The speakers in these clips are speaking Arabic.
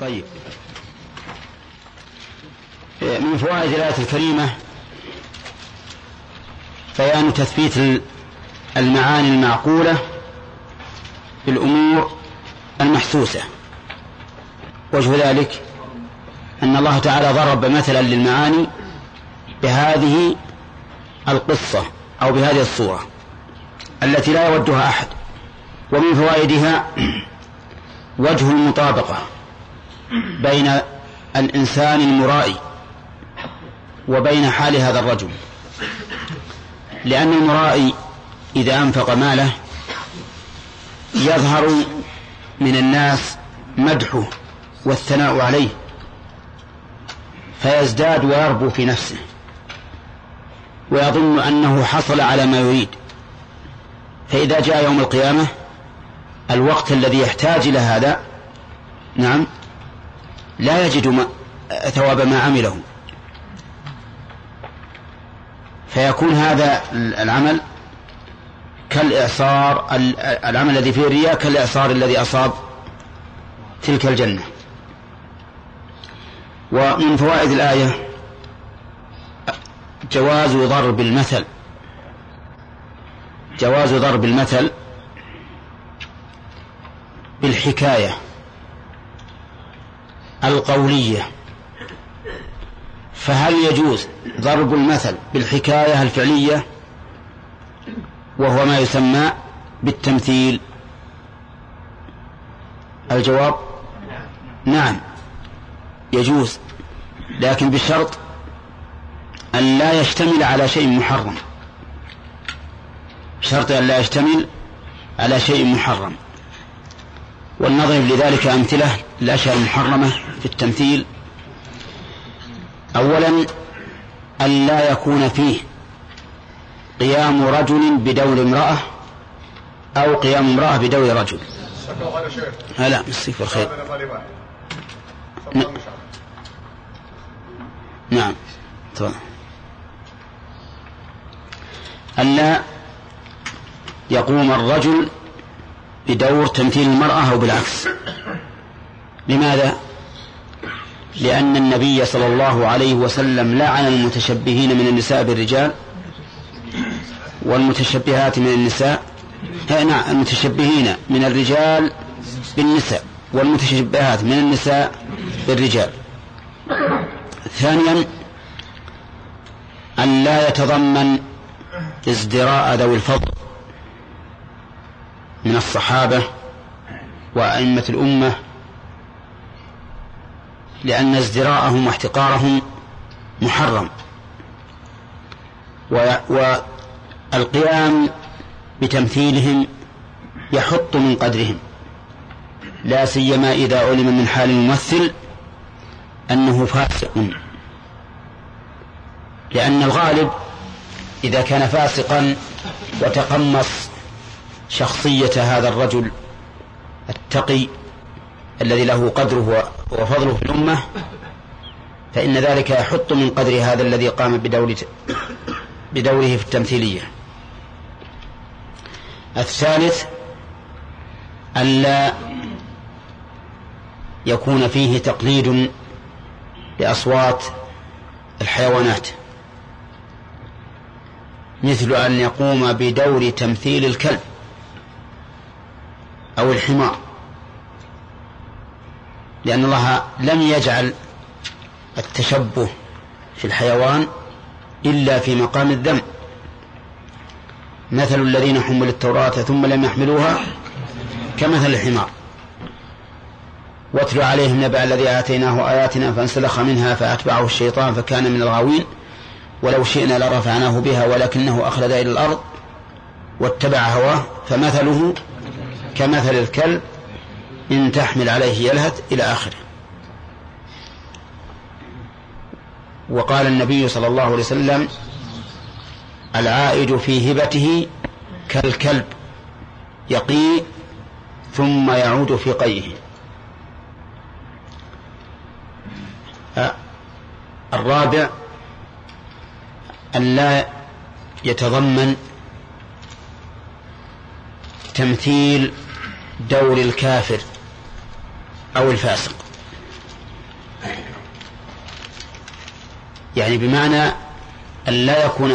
طيب. من فوائد الآية الكريمة بيان تثبيت المعاني المعقولة في الأمور المحسوسة. وجه ذلك أن الله تعالى ضرب مثلا للمعاني بهذه القصة أو بهذه الصورة التي لا يودها أحد. ومن فوائدها وجه المطابقة بين الإنسان المرائي وبين حال هذا الرجل. لأن المرائي إذا أنفق ماله يظهر من الناس مدحه والثناء عليه فيزداد ويربو في نفسه ويظن أنه حصل على ما يريد. فإذا جاء يوم القيامة الوقت الذي يحتاج إلى هذا نعم لا يجد ما ثواب ما عمله. فيكون هذا العمل كالإعصار العمل الذي فيه الرياء كالإعصار الذي أصاب تلك الجنة. ومن فوائد الآية جواز ضرب المثل. جواز ضرب المثل بالحكاية القولية. فهل يجوز ضرب المثل بالحكاية الفعلية وهو ما يسمى بالتمثيل؟ الجواب نعم يجوز لكن بشرط أن لا يشتمل على شيء محرم. شرط أن لا يشتمل على شيء محرم. ولنضرب لذلك أمثلة الأشياء المحرمة في التمثيل. أولا أن لا يكون فيه قيام رجل بدور امرأة أو قيام امرأة بدور رجل. هلا مسيك بالخير. نعم تفضل. ألا يقوم الرجل بدور تمثيل المرأة أو بالعكس. لماذا؟ لأن النبي صلى الله عليه وسلم لعن المتشبهين من النساء بالرجال والمتشبهات من النساء نعم المتشبهين من الرجال بالنساء والمتشبهات من النساء بالرجال. ثانيا أن لا يتضمن ازدراء ذوي الفضل. من الصحابة وأئمة الأمة لأن ازدراءهم واحتقارهم محرم. والقيام بتمثيلهم يحط من قدرهم. لا سيما إذا علم من حال الممثل أنه فاسق. لأن الغالب إذا كان فاسقا وتقمص شخصية هذا الرجل التقي الذي له قدره وفضله في الأمة فإن ذلك يحط من قدر هذا الذي قام بدور بدوره في التمثيلية. الثالث ألا يكون فيه تقليد لأصوات الحيوانات. مثل أن يقوم بدور تمثيل الكلب. أو الحمار. لأن الله لم يجعل التشبه في الحيوان إلا في مقام الذم. مثل الذين حملوا التوراة ثم لم يحملوها كمثل الحمار. واتل عليهم نبأ الذي آتيناه آياتنا فانسلخ منها فأتبعه الشيطان فكان من الغاوين. ولو شئنا لرفعناه بها ولكنه أخلد إلى الأرض واتبع هواه. فمثله كمثل الكلب إن تحمل عليه يلهث إلى آخره. وقال النبي صلى الله عليه وسلم العائد في هبته كالكلب يقي ثم يعود في قيه. الرابع أن لا يتضمن تمثيل دور الكافر أو الفاسق يعني بمعنى أن لا يكون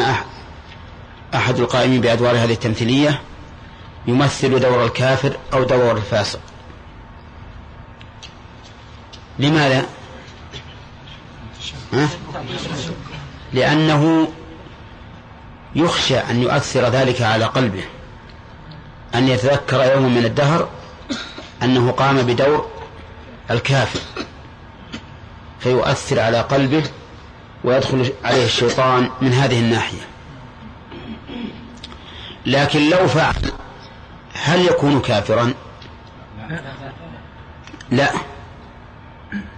أحد القائمين بأدوار هذه التمثيلية يمثل دور الكافر أو دور الفاسق لماذا؟ ها؟ لأنه يخشى أن يؤثر ذلك على قلبه أن يتذكر يوما من الدهر أنه قام بدور الكافر فيؤثر على قلبه ويدخل عليه الشيطان من هذه الناحية. لكن لو فعل هل يكون كافرا؟ لا.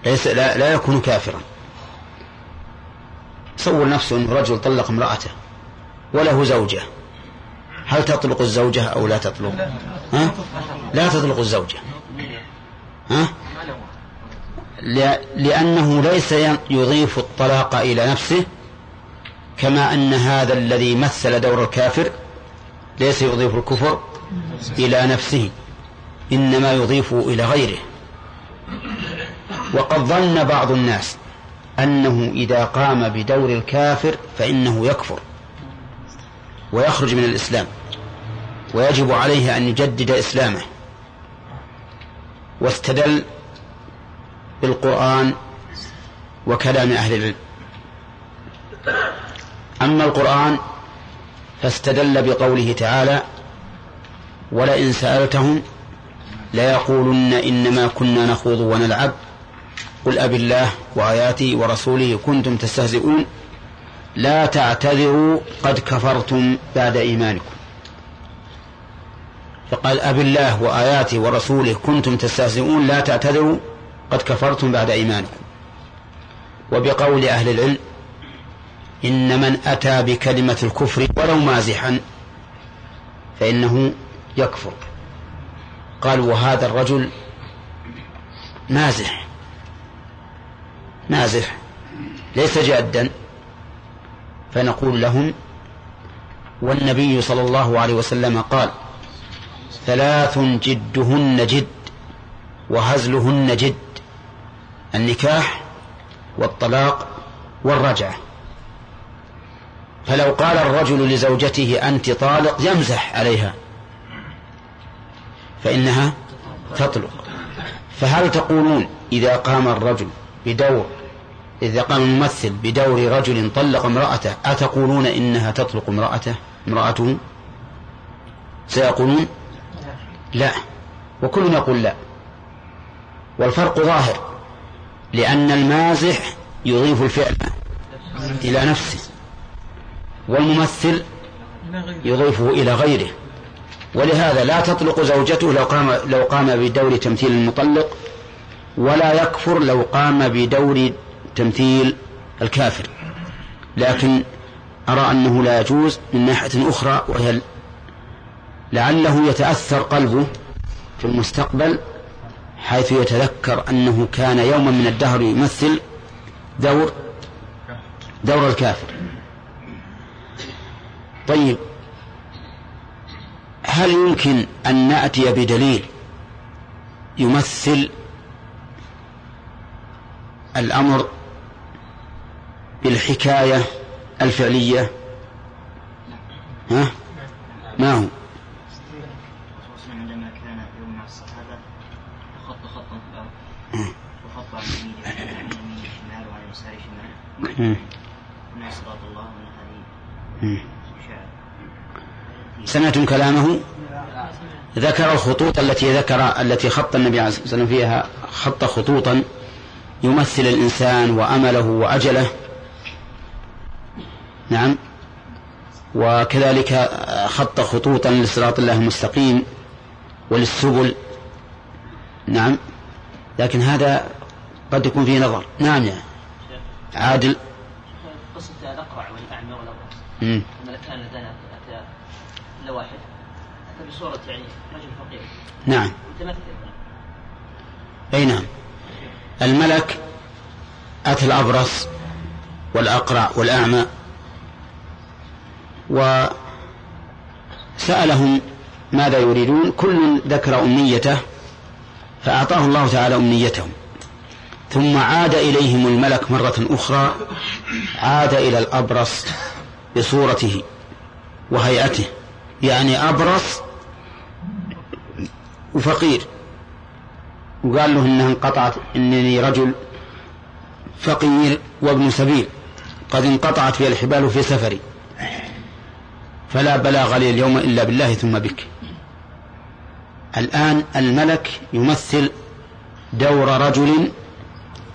ليس لا, لا يكون كافرا. تصور نفسه أن رجل طلق امرأته وله زوجة. هل تطلق الزوجة أو لا تطلق ها؟ لا تطلق الزوجة ها؟ لأنه ليس يضيف الطلاق إلى نفسه كما أن هذا الذي مثل دور الكافر ليس يضيف الكفر إلى نفسه إنما يضيفه إلى غيره وقد ظن بعض الناس أنه إذا قام بدور الكافر فإنه يكفر ويخرج من الإسلام ويجب عليه أن يجدد إسلامه. واستدل بالقرآن وكلام أهل العلم. أما القرآن فاستدل بقوله تعالى ولئن سألتهم ليقولن إنما كنا نخوض ونلعب قل أب الله وآياته ورسوله كنتم تستهزئون لا تعتذروا قد كفرتم بعد إيمانكم. فقال أب الله وآياته ورسوله كنتم تستهزئون لا تعتذروا قد كفرتم بعد إيمانكم. وبقول أهل العلم إن من أتى بكلمة الكفر ولو مازحا فإنه يكفر. قال وهذا الرجل مازح مازح ليس جادا. فنقول لهم والنبي صلى الله عليه وسلم قال ثلاث جدهن جد وهزلهن جد النكاح والطلاق والرجعة. فلو قال الرجل لزوجته أنت طالق يمزح عليها فإنها تطلق. فهل تقولون إذا قام الرجل بدور إذا قام الممثل بدور رجل طلق امرأته أتقولون إنها تطلق امرأته؟ امرأته؟ سيقولون؟ لا. وكل يقول لا. والفرق ظاهر لأن المازح يضيف الفعل إلى نفسه والممثل يضيفه إلى غيره. ولهذا لا تطلق زوجته لو قام لو قام بدور تمثيل المطلق ولا يكفر لو قام بدور تمثيل الكافر. لكن أرى أنه لا يجوز من ناحية أخرى وهي لعله يتأثر قلبه في المستقبل حيث يتذكر أنه كان يوما من الدهر يمثل دور دور الكافر. طيب هل يمكن أن نأتي بدليل يمثل الأمر بالحكاية الفعلية. ها؟ ما هو؟ عندما كان يوم مع الصحابة خط خطا في الأرض وخط عن يمينه شمال وعن يساره شمال صراط الله من هذه سمعتم كلامه؟ ذكر الخطوط التي ذكر التي خط النبي عليه الصلاة والسلام فيها خط خطوطا يمثل الإنسان وأمله وأجله. نعم. وكذلك خط خطوطا لصراط الله المستقيم وللسبل. نعم. لكن هذا قد يكون فيه نظر. نعم يا عادل. قصة الأقرع والأعمى والأبرص. كان لدينا إلا واحد أتى بصورة يعني رجل فقير. نعم. متمثل. أي نعم. الملك أتى الأبرص والأقرع والأعمى وسألهم ماذا يريدون. كل ذكر أمنيته فأعطاه الله تعالى أمنيتهم. ثم عاد إليهم الملك مرة أخرى عاد إلى الأبرص بصورته وهيئته. يعني أبرص وفقير. وقال له إنها انقطعت إنني رجل فقير وابن سبيل. قد انقطعت في الحبال في سفري. فلا بلاغ لي اليوم إلا بالله ثم بك. الآن الملك يمثل دور رجل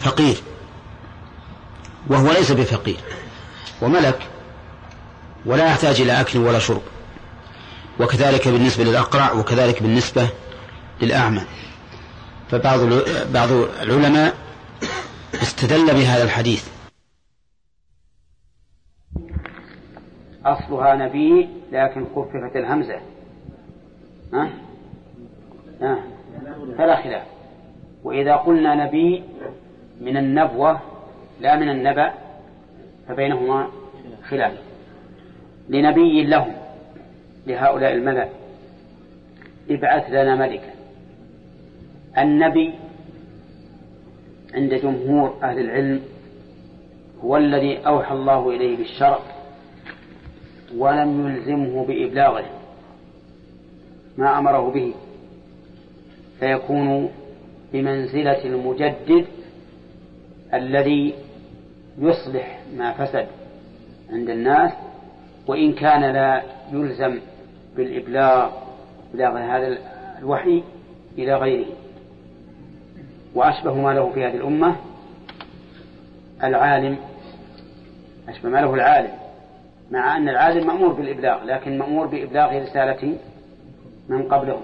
فقير وهو ليس بفقير وملك ولا يحتاج إلى أكل ولا شرب وكذلك بالنسبة للأقرع وكذلك بالنسبة للأعمى. فبعض بعض العلماء استدل بهذا الحديث. أصلها نبي لكن خففت الهمزة. ها؟ ها؟ فلا خلاف. وإذا قلنا نبي من النبوة لا من النبأ فبينهما خلاف. لنبي لهم لهؤلاء الملأ ابعث لنا ملكا. النبي عند جمهور أهل العلم هو الذي أوحى الله إليه بالشرع. ولم يلزمه بإبلاغه ما أمره به فيكون بمنزلة المجدد الذي يصلح ما فسد عند الناس وإن كان لا يلزم بالإبلاغ إبلاغ هذا الوحي إلى غيره. وأشبه ما له في هذه الأمة العالم أشبه ما له العالم. مع أن العالم مأمور بالإبلاغ لكن مأمور بإبلاغ رسالة من قبله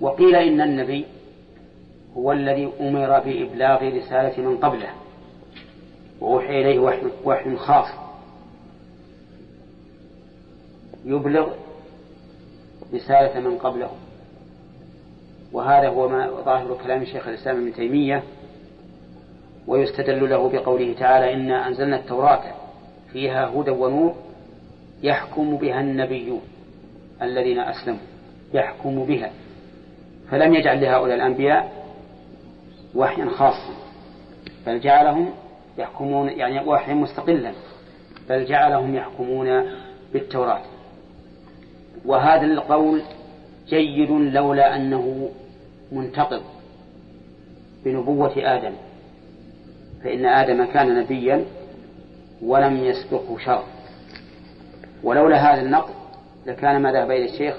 وقيل إن النبي هو الذي أمر بإبلاغ رسالة من قبله. وأوحي إليه وحي, وحي خاص. يبلغ رسالة من قبله. وهذا هو ما ظاهر كلام شيخ الإسلام ابن تيمية. ويستدل له بقوله تعالى إنا أنزلنا التوراة. فيها هدى ونور يحكم بها النبيون الذين أسلموا يحكم بها. فلم يجعل لهؤلاء الأنبياء وحيا خاصا بل جعلهم يحكمون يعني وحيا مستقلا بل جعلهم يحكمون بالتوراة. وهذا القول جيد لولا أنه منتقض بنبوة آدم فإن آدم كان نبيا ولم يسبقه شر ولولا هذا النقض لكان ما ذهب إلى الشيخ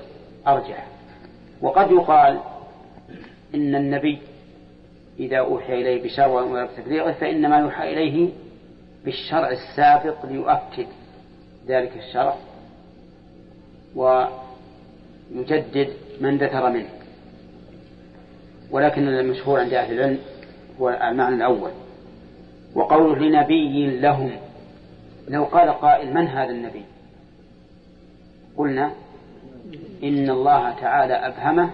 أرجح. وقد يقال إن النبي إذا أوحي إليه بشرع وأمر بتبليغه فإنما يوحى إليه بالشرع السابق ليؤكد ذلك الشرع ويجدد من دثر منه. ولكن المشهور عند أهل العلم هو المعنى الأول. وقوله لنبي لهم لو قال قائل من هذا النبي؟ قلنا إن الله تعالى أبهمه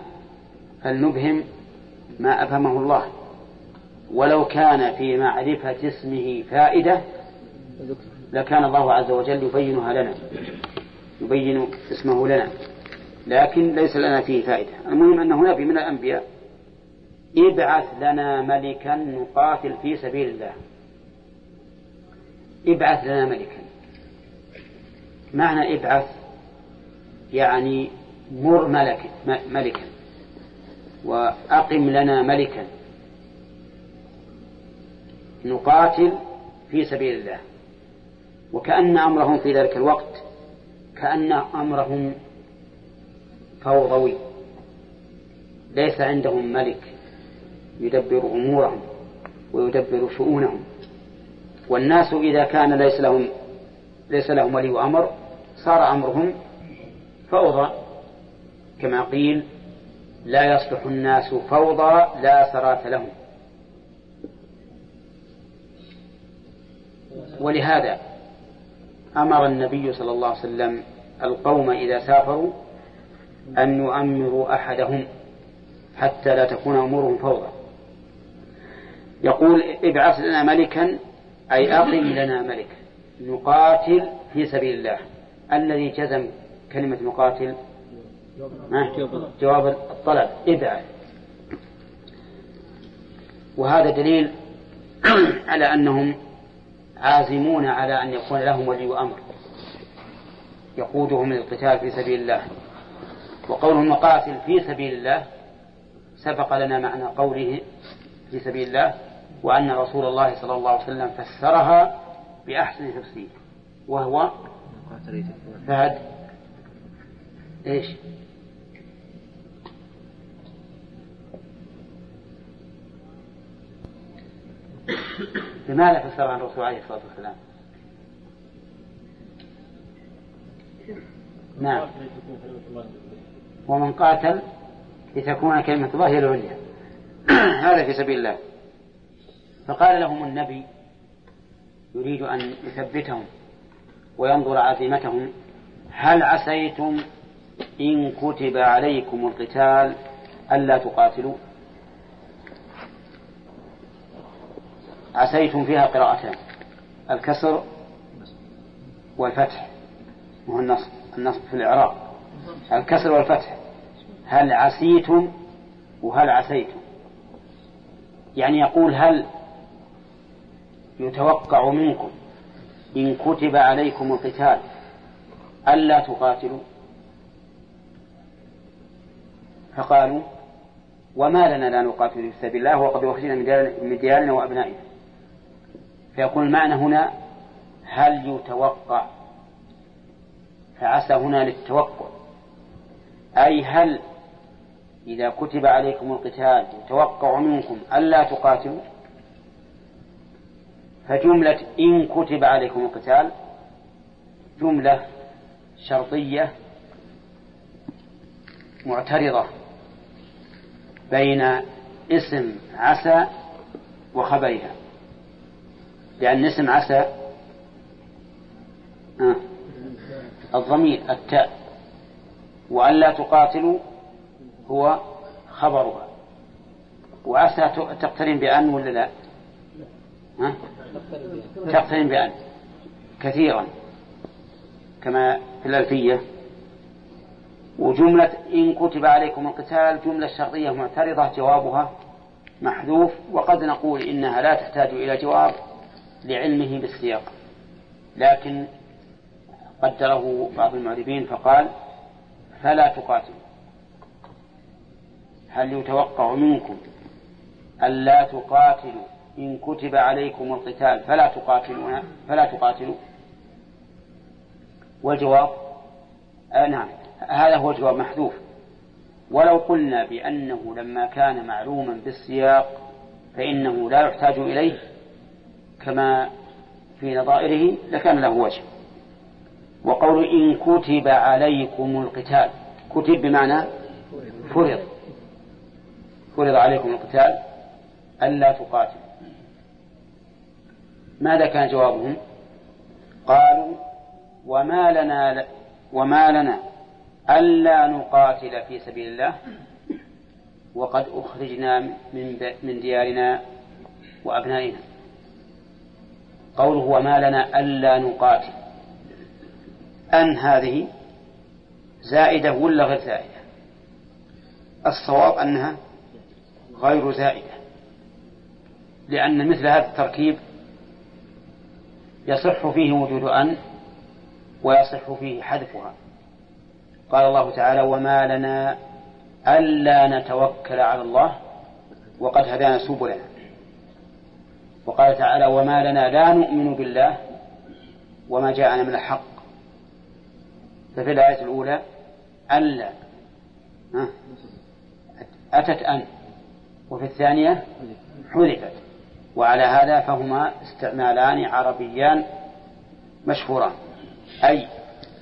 فلنبهم ما أفهمه الله. ولو كان في معرفة اسمه فائدة لكان الله عز وجل يبينها لنا يبين اسمه لنا. لكن ليس لنا فيه فائدة. المهم أنه نبي من الأنبياء. ابعث لنا ملكا نقاتل في سبيل الله. ابعث لنا ملكا. معنى ابعث يعني مر ملك ملكا. وأقم لنا ملكا. نقاتل في سبيل الله. وكأن أمرهم في ذلك الوقت كأن أمرهم فوضوي. ليس عندهم ملك يدبر أمورهم ويدبر شؤونهم. والناس إذا كان ليس لهم ليس لهم ولي أمر صار أمرهم فوضى. كما قيل لا يصلح الناس فوضى لا سرات لهم. ولهذا أمر النبي صلى الله عليه وسلم القوم إذا سافروا أن يؤمروا أحدهم حتى لا تكون أمورهم فوضى. يقول ابعث لنا ملكا أي أقم لنا ملكا نقاتل في سبيل الله. الذي جزم كلمة مقاتل. جواب الطلب. ابعث وهذا دليل على أنهم عازمون على أن يكون لهم ولي أمر. يقودهم للقتال في سبيل الله. وقولهم نقاتل في سبيل الله سبق لنا معنى قوله في سبيل الله. وأن رسول الله صلى الله عليه وسلم فسرها بأحسن تفسير وهو فهد. إيش؟ بماذا فسر عن الرسول عليه الصلاة والسلام؟ نعم. ومن قاتل لتكون كلمة الله هي العليا. هذا في سبيل الله. فقال لهم النبي يريد أن يثبتهم وينظر عزيمتهم هل عسيتم إن كتب عليكم القتال ألا تقاتلوا؟ عسيتم فيها قراءتان الكسر والفتح وهو النصب النصب في الإعراب الكسر والفتح هل عسيتم وهل عسيتم؟ يعني يقول هل يتوقع منكم إن كتب عليكم القتال ألا تقاتلوا. فقالوا وما لنا لا نقاتل في سبيل الله وقد أخرجنا من ديارنا وأبنائنا. فيكون المعنى هنا هل يتوقع؟ فعسى هنا للتوقع. أي هل إذا كتب عليكم القتال يتوقع منكم ألا تقاتلوا؟ فجملة إن كتب عليكم القتال جملة شرطية معترضة بين اسم عسى وخبرها. لأن اسم عسى آه الضمير التاء. وألا تقاتلوا هو خبرها. وعسى تقترن بأن ولا لا؟ تقترن بأن كثيرا كما في الألفية. وجملة إن كتب عليكم القتال جملة شرطية معترضة جوابها محذوف. وقد نقول إنها لا تحتاج إلى جواب لعلمه بالسياق. لكن قدره بعض المعربين فقال فلا تقاتلوا هل يتوقع منكم ألا تقاتلوا إن كتب عليكم القتال فلا تقاتلون فلا تقاتلوا. والجواب؟ آه نعم. هذا هو الجواب محذوف. ولو قلنا بأنه لما كان معلوما بالسياق فإنه لا يحتاج إليه كما في نظائره لكان له وجه. وقول إن كتب عليكم القتال كتب بمعنى فرض. فرض عليكم القتال ألا تقاتلوا. ماذا كان جوابهم؟ قالوا وما لنا وما لنا ألا نقاتل في سبيل الله وقد أخرجنا من من ديارنا وأبنائنا. قوله وما لنا ألا نقاتل. أن هذه زائدة ولا غير زائدة؟ الصواب أنها غير زائدة. لأن مثل هذا التركيب يصح فيه وجود أن ويصح فيه حذفها. قال الله تعالى وما لنا ألا نتوكل على الله وقد هدانا سبلنا. وقال تعالى وما لنا لا نؤمن بالله وما جاءنا من الحق. ففي الآية الأولى ألا. أتت أن. وفي الثانية حذفت. وعلى هذا فهما استعمالان عربيان مشهوران. أي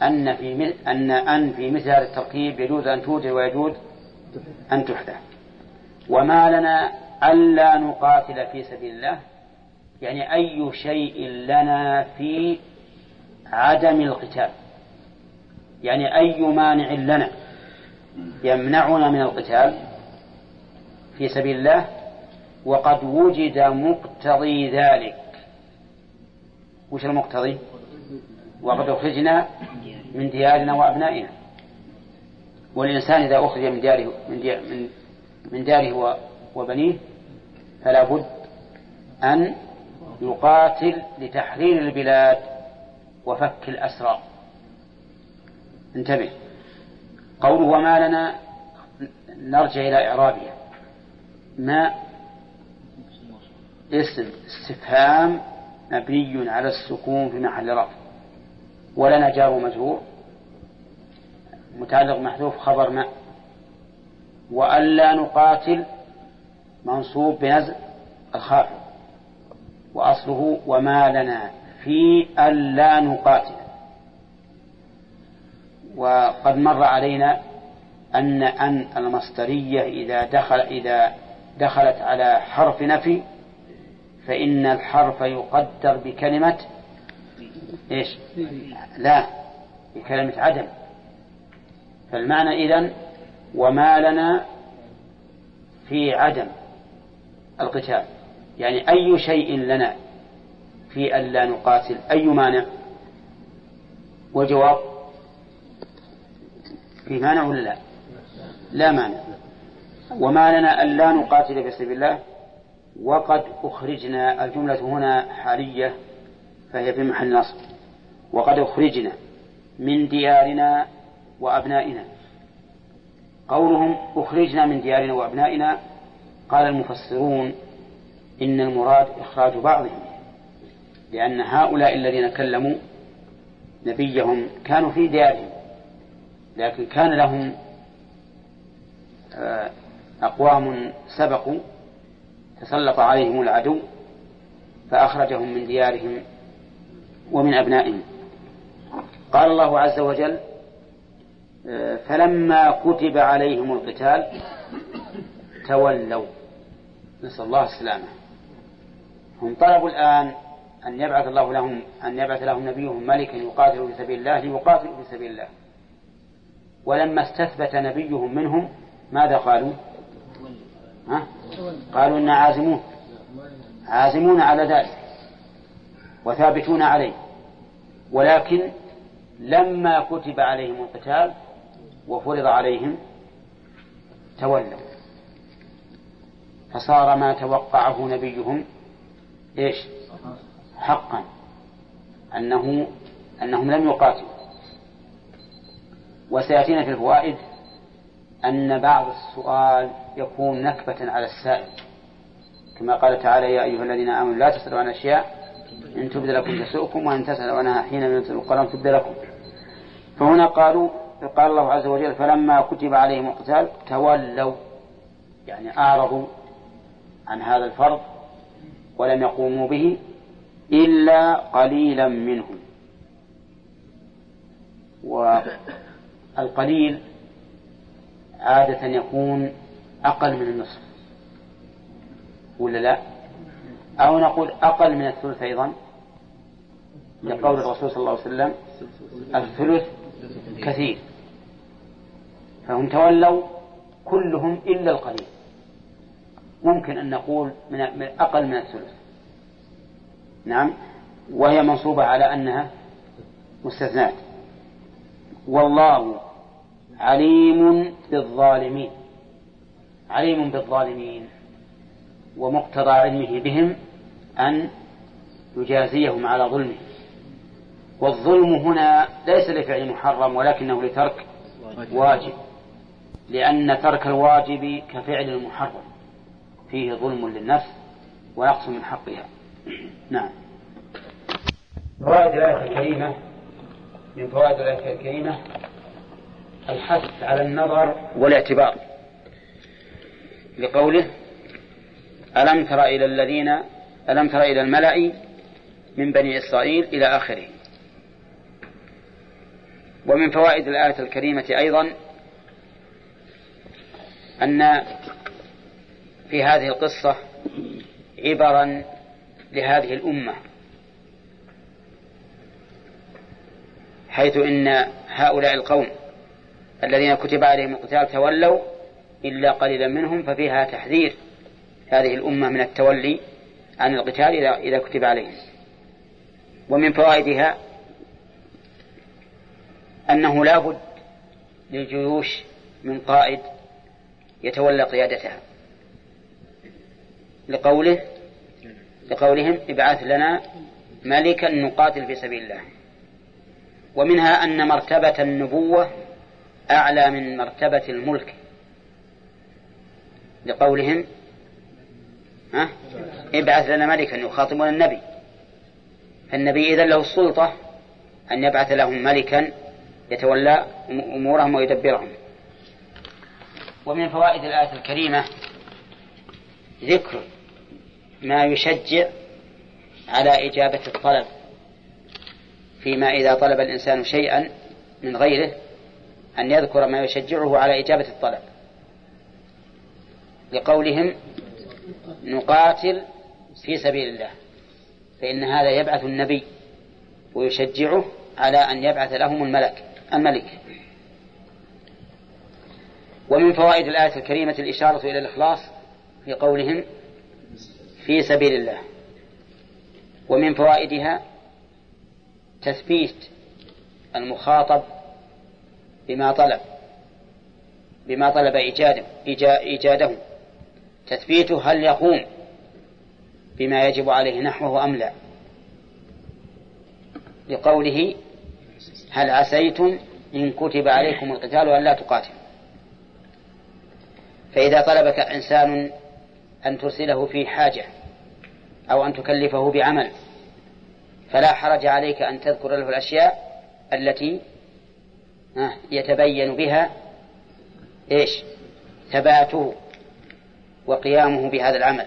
أن في أن أن في مثل هذا التركيب يجوز أن توجد ويجوز أن تحدث. وما لنا ألا نقاتل في سبيل الله يعني أي شيء لنا في عدم القتال. يعني أي مانع لنا يمنعنا من القتال في سبيل الله وقد وجد مقتضي ذلك. وش المقتضي؟ وقد أخرجنا من ديارنا وأبنائنا. والإنسان إذا أخرج من داره من, من, من داره وبنيه فلا بد أن يقاتل لتحرير البلاد وفك الأسرى. انتبه. قوله وما لنا نرجع إلى إعرابها. ما اسم استفهام مبني على السكون في محل رفع. ولنا جار مجرور متعلق محذوف خبر ما. وألا نقاتل منصوب بنزع الخافض وأصله وما لنا في ألا نقاتل. وقد مر علينا أن أن المصدرية إذا دخل إذا دخلت على حرف نفي فإن الحرف يقدر بكلمة إيش؟ لا بكلمة عدم. فالمعنى إذن وما لنا في عدم القتال. يعني أي شيء لنا في أن لا نقاتل أي مانع؟ والجواب في مانع ولا لا؟ لا مانع. وما لنا أن لا نقاتل في سبيل الله؟ وقد أخرجنا الجملة هنا حالية فهي في محل نصب. وقد أخرجنا من ديارنا وأبنائنا. قولهم أخرجنا من ديارنا وأبنائنا. قال المفسرون إن المراد إخراج بعضهم لأن هؤلاء الذين كلموا نبيهم كانوا في ديارهم لكن كان لهم آه، أقوام سبقوا تسلط عليهم العدو فأخرجهم من ديارهم ومن أبنائهم قال الله عز وجل فلما كتب عليهم القتال تولوا نسأل الله السلامة هم طلبوا الآن أن يبعث الله لهم أن يبعث لهم نبيهم ملكا يقاتل في سبيل الله ليقاتلوا في سبيل الله ولما استثبت نبيهم منهم ماذا قالوا؟ ها؟ قالوا إنا عازمون. عازمون على ذلك. وثابتون عليه. ولكن لما كتب عليهم القتال وفرض عليهم تولوا. فصار ما توقعه نبيهم إيش؟ حقا. انه أنهم لم يقاتلوا. وسيأتينا في الفوائد أن بعض السؤال يكون نكبة على السائل. كما قال تعالى يا أيها الذين آمنوا لا تسألوا عن أشياء إن تبد لكم تسؤكم وإن تسألوا عنها حين ينزل القران تبد لكم. فهنا قالوا قال الله عز وجل فلما كتب عليهم القتال تولوا يعني أعرضوا عن هذا الفرض ولم يقوموا به إلا قليلا منهم. والقليل عادة يكون أقل من النصف. ولا لا؟ أو نقول أقل من الثلث أيضا. لقول الرسول صلى الله عليه وسلم الثلث كثير. فهم تولوا كلهم إلا القليل. ممكن أن نقول من أقل من الثلث. نعم. وهي منصوبة على أنها مستثنات والله عليم بالظالمين. عليم بالظالمين. ومقتضى علمه بهم أن يجازيهم على ظلمهم والظلم هنا ليس لفعل محرم ولكنه لترك واجب. لأن ترك الواجب كفعل المحرم. فيه ظلم للنفس ونقص من حقها. نعم. فوائد الآية الكريمة من فوائد الآية الكريمة الحث على النظر والاعتبار. لقوله ألم تر إلى الذين ألم تر إلى الملأ من بني إسرائيل إلى آخره. ومن فوائد الآية الكريمة أيضا أن في هذه القصة عبرا لهذه الأمة. حيث إن هؤلاء القوم الذين كتب عليهم القتال تولوا إلا قليلا منهم ففيها تحذير هذه الأمة من التولي عن القتال إذا إذا كتب عليهم. ومن فوائدها أنه لا بد للجيوش من قائد يتولى قيادتها. لقوله لقولهم ابعث لنا ملكا نقاتل في سبيل الله. ومنها أن مرتبة النبوة أعلى من مرتبة الملك. لقولهم ها؟ ابعث لنا ملكا يخاطبون النبي. فالنبي إذا له السلطة أن يبعث لهم ملكا يتولى أمورهم ويدبرهم. ومن فوائد الآية الكريمة ذكر ما يشجع على إجابة الطلب فيما إذا طلب الإنسان شيئا من غيره. أن يذكر ما يشجعه على إجابة الطلب. لقولهم نقاتل في سبيل الله فإن هذا يبعث النبي ويشجعه على أن يبعث لهم الملك الملك. ومن فوائد الآية الكريمة الإشارة إلى الإخلاص في قولهم في سبيل الله. ومن فوائدها تثبيت المخاطب بما طلب بما طلب إيجاده إيجاده. تثبيته هل يقوم بما يجب عليه نحوه أم لا. لقوله هل عسيتم إن كتب عليكم القتال أن لا تقاتلوا. فإذا طلبك إنسان أن ترسله في حاجة أو أن تكلفه بعمل فلا حرج عليك أن تذكر له الأشياء التي يتبين بها إيش؟ ثباته وقيامه بهذا العمل.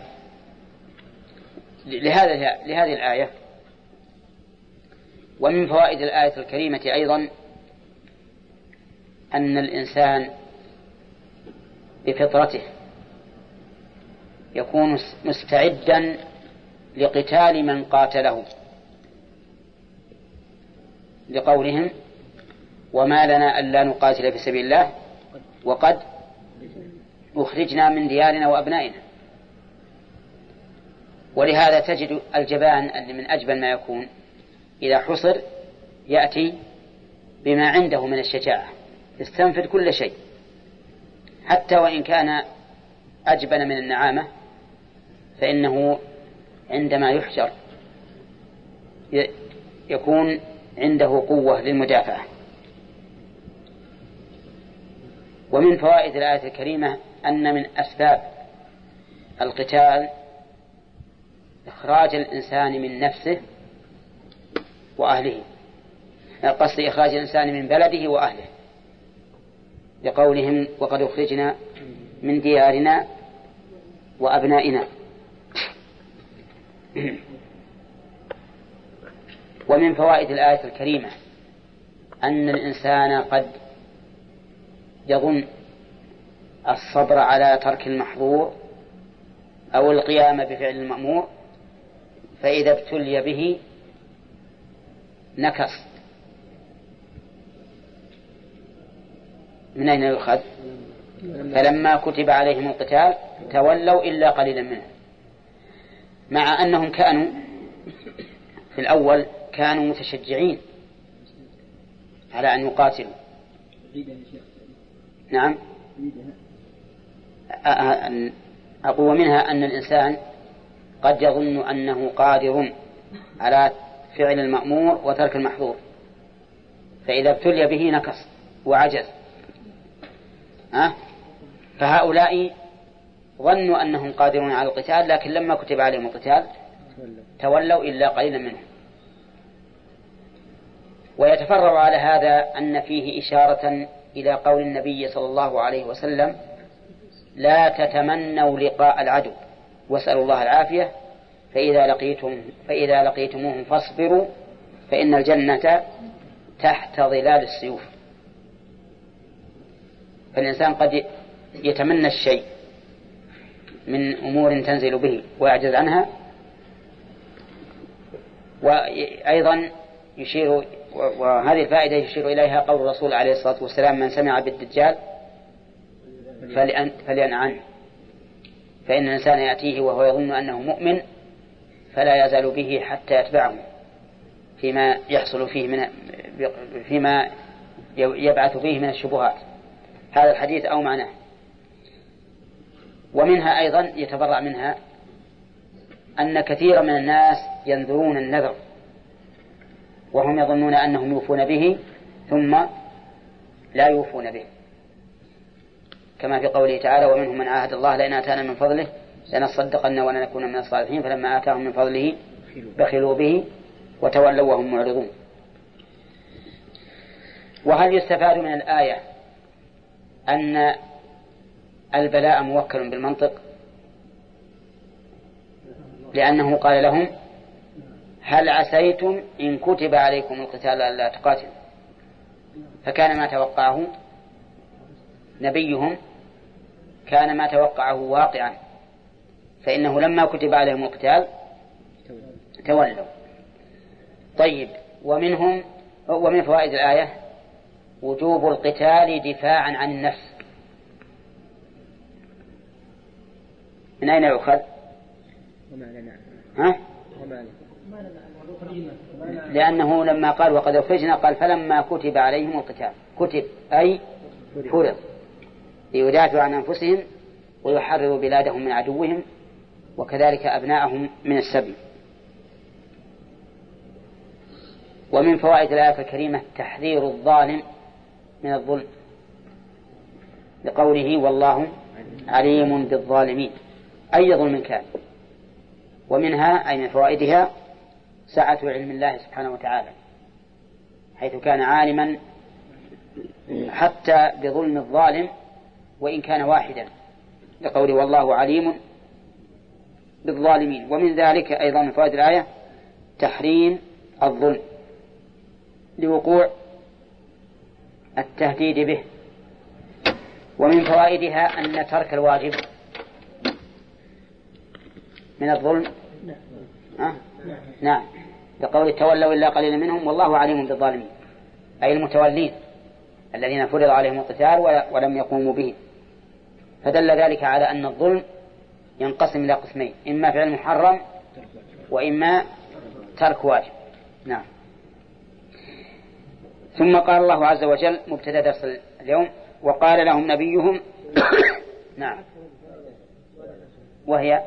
لهذا لهذه الآية. ومن فوائد الآية الكريمة أيضا أن الإنسان بفطرته يكون مستعدا لقتال من قاتله. لقولهم وما لنا ألا نقاتل في سبيل الله وقد أخرجنا من ديارنا وأبنائنا. ولهذا تجد الجبان اللي من أجبن ما يكون إذا حصر يأتي بما عنده من الشجاعة يستنفذ كل شيء. حتى وإن كان أجبن من النعامة فإنه عندما يحشر يكون عنده قوة للمدافعة. ومن فوائد الآية الكريمة أن من أسباب القتال إخراج الإنسان من نفسه وأهله. قصد إخراج الإنسان من بلده وأهله. لقولهم وقد أخرجنا من ديارنا وأبنائنا. ومن فوائد الآية الكريمة أن الإنسان قد يظن الصبر على ترك المحظور أو القيام بفعل المأمور فإذا ابتلي به نكص. من أين يؤخذ؟ فلما كتب عليهم القتال تولوا إلا قليلا منهم مع أنهم كانوا في الأول كانوا متشجعين على أن يقاتلوا. نعم. أقوى منها أن الإنسان قد يظن أنه قادر على فعل المأمور وترك المحظور فإذا ابتلي به نكص وعجز. أه؟ فهؤلاء ظنوا أنهم قادرون على القتال لكن لما كتب عليهم القتال تولوا إلا قليلا منهم. ويتفرع على هذا أن فيه إشارة إلى قول النبي صلى الله عليه وسلم لا تتمنوا لقاء العدو واسألوا الله العافية فإذا لقيتم فإذا لقيتموهم فاصبروا فإن الجنة تحت ظلال السيوف. فالإنسان قد يتمنى الشيء من أمور تنزل به ويعجز عنها وأيضا يشير وهذه الفائدة يشير إليها قول الرسول عليه الصلاة والسلام من سمع بالدجال فلأن, فلين عنه فإن الإنسان يأتيه وهو يظن أنه مؤمن فلا يزال به حتى يتبعه فيما يحصل فيه من فيما يبعث فيه من الشبهات. هذا الحديث أو معناه. ومنها أيضا يتبرع منها أن كثيرا من الناس ينذرون النذر. وهم يظنون أنهم يوفون به ثم لا يوفون به. كما في قوله تعالى ومنهم من عاهد الله لئن آتانا من فضله لنصدقن ولنكون من الصالحين فلما آتاهم من فضله بخلوا به وتولوا وهم معرضون. وهل يستفاد من الآية أن البلاء موكل بالمنطق؟ لأنه قال لهم هل عسيتم إن كتب عليكم القتال ألا تقاتلوا؟ فكان ما توقعه نبيهم كان ما توقعه واقعا. فإنه لما كتب عليهم القتال تولوا. طيب ومنهم ومن فوائد الآية وجوب القتال دفاعا عن النفس. من أين يؤخذ؟ ها؟ لأنه لما قال وقد أخرجنا قال فلما كتب عليهم القتال. كتب أي فرض. ليدافعوا عن أنفسهم ويحرروا بلادهم من عدوهم وكذلك أبناءهم من السبي. ومن فوائد الآية الكريمة تحذير الظالم من الظلم. لقوله والله عليم بالظالمين. أي ظلم كان. ومنها أي من فوائدها سعة علم الله سبحانه وتعالى حيث كان عالما حتى بظلم الظالم وإن كان واحدا لقوله والله عليم بالظالمين. ومن ذلك أيضا من فوائد الآية تحريم الظلم لوقوع التهديد به. ومن فوائدها أن ترك الواجب من الظلم. أه؟ نعم. بقول تولوا إلا قليلا منهم والله عليم بالظالمين. أي المتولين الذين فرض عليهم القتال ولم يقوموا به. فدل ذلك على أن الظلم ينقسم إلى قسمين. إما فعل محرم وإما ترك واجب. نعم. ثم قال الله عز وجل مبتدا درس اليوم وقال لهم نبيهم نعم. وهي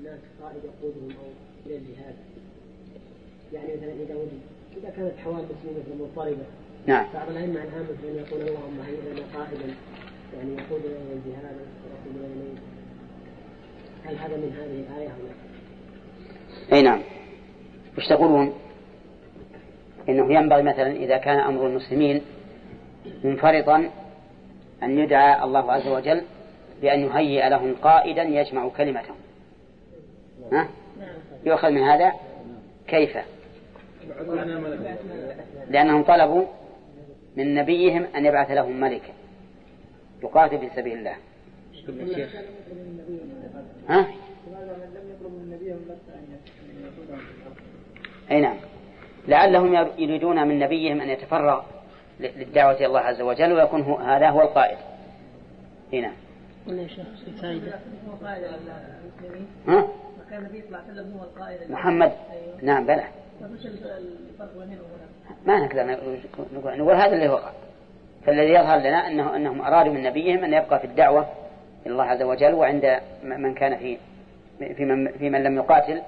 الناس قائد يقودهم أو إلى الجهاد. يعني مثلا إذا وجد إذا كانت حوادث مثل مضطربة نعم. بعض الأئمة العامة مثلا يقول اللهم هيئ لنا قائدا يعني يقود إلى الجهاد ويقود إلى هل هذا من هذه الآية أو لا؟ أي نعم. وش تقولون؟ إنه ينبغي مثلا إذا كان أمر المسلمين منفرطا أن يدعى الله عز وجل بأن يهيئ لهم قائدا يجمع كلمتهم. ها؟ يؤخذ من هذا كيف لأنهم طلبوا من نبيهم أن يبعث لهم ملكا يقاتل في سبيل الله ها؟ أي نعم لعلهم يريدون من نبيهم أن يتفرغ للدعوة إلى الله عز وجل ويكون هذا هو القائد هنا فائدة ها؟ وكان النبي صلى الله عليه وسلم هو القائد محمد. أيوه. نعم بلى. ما نقدر نقول نقول هذا اللي وقع فالذي يظهر لنا انه إنهم أرادوا من نبيهم أن يبقى في الدعوة إلى الله عز وجل وعند من كان في في من, في من لم يقاتل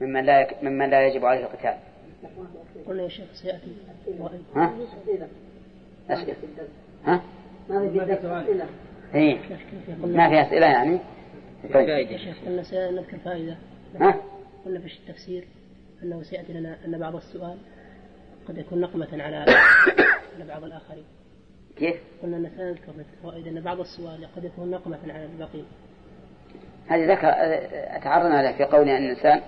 ممن لا ممن لا يجب عليه القتال. قلنا يا شيخ سيأتي. ها؟ أسئلة. ها؟ ما في أسئلة إيه. ما في أسئلة يعني؟ طيب. يا شيخ قلنا سنذكر فائدة. ها؟ قلنا في التفسير أنه سيأتي لنا أن بعض السؤال قد يكون نقمة على على بعض الآخرين. كيف؟ قلنا أن سنذكر الفوائد أن بعض السؤال قد يكون نقمة على الباقين. هذه ذكر تعرضنا له في قول أن الإنسان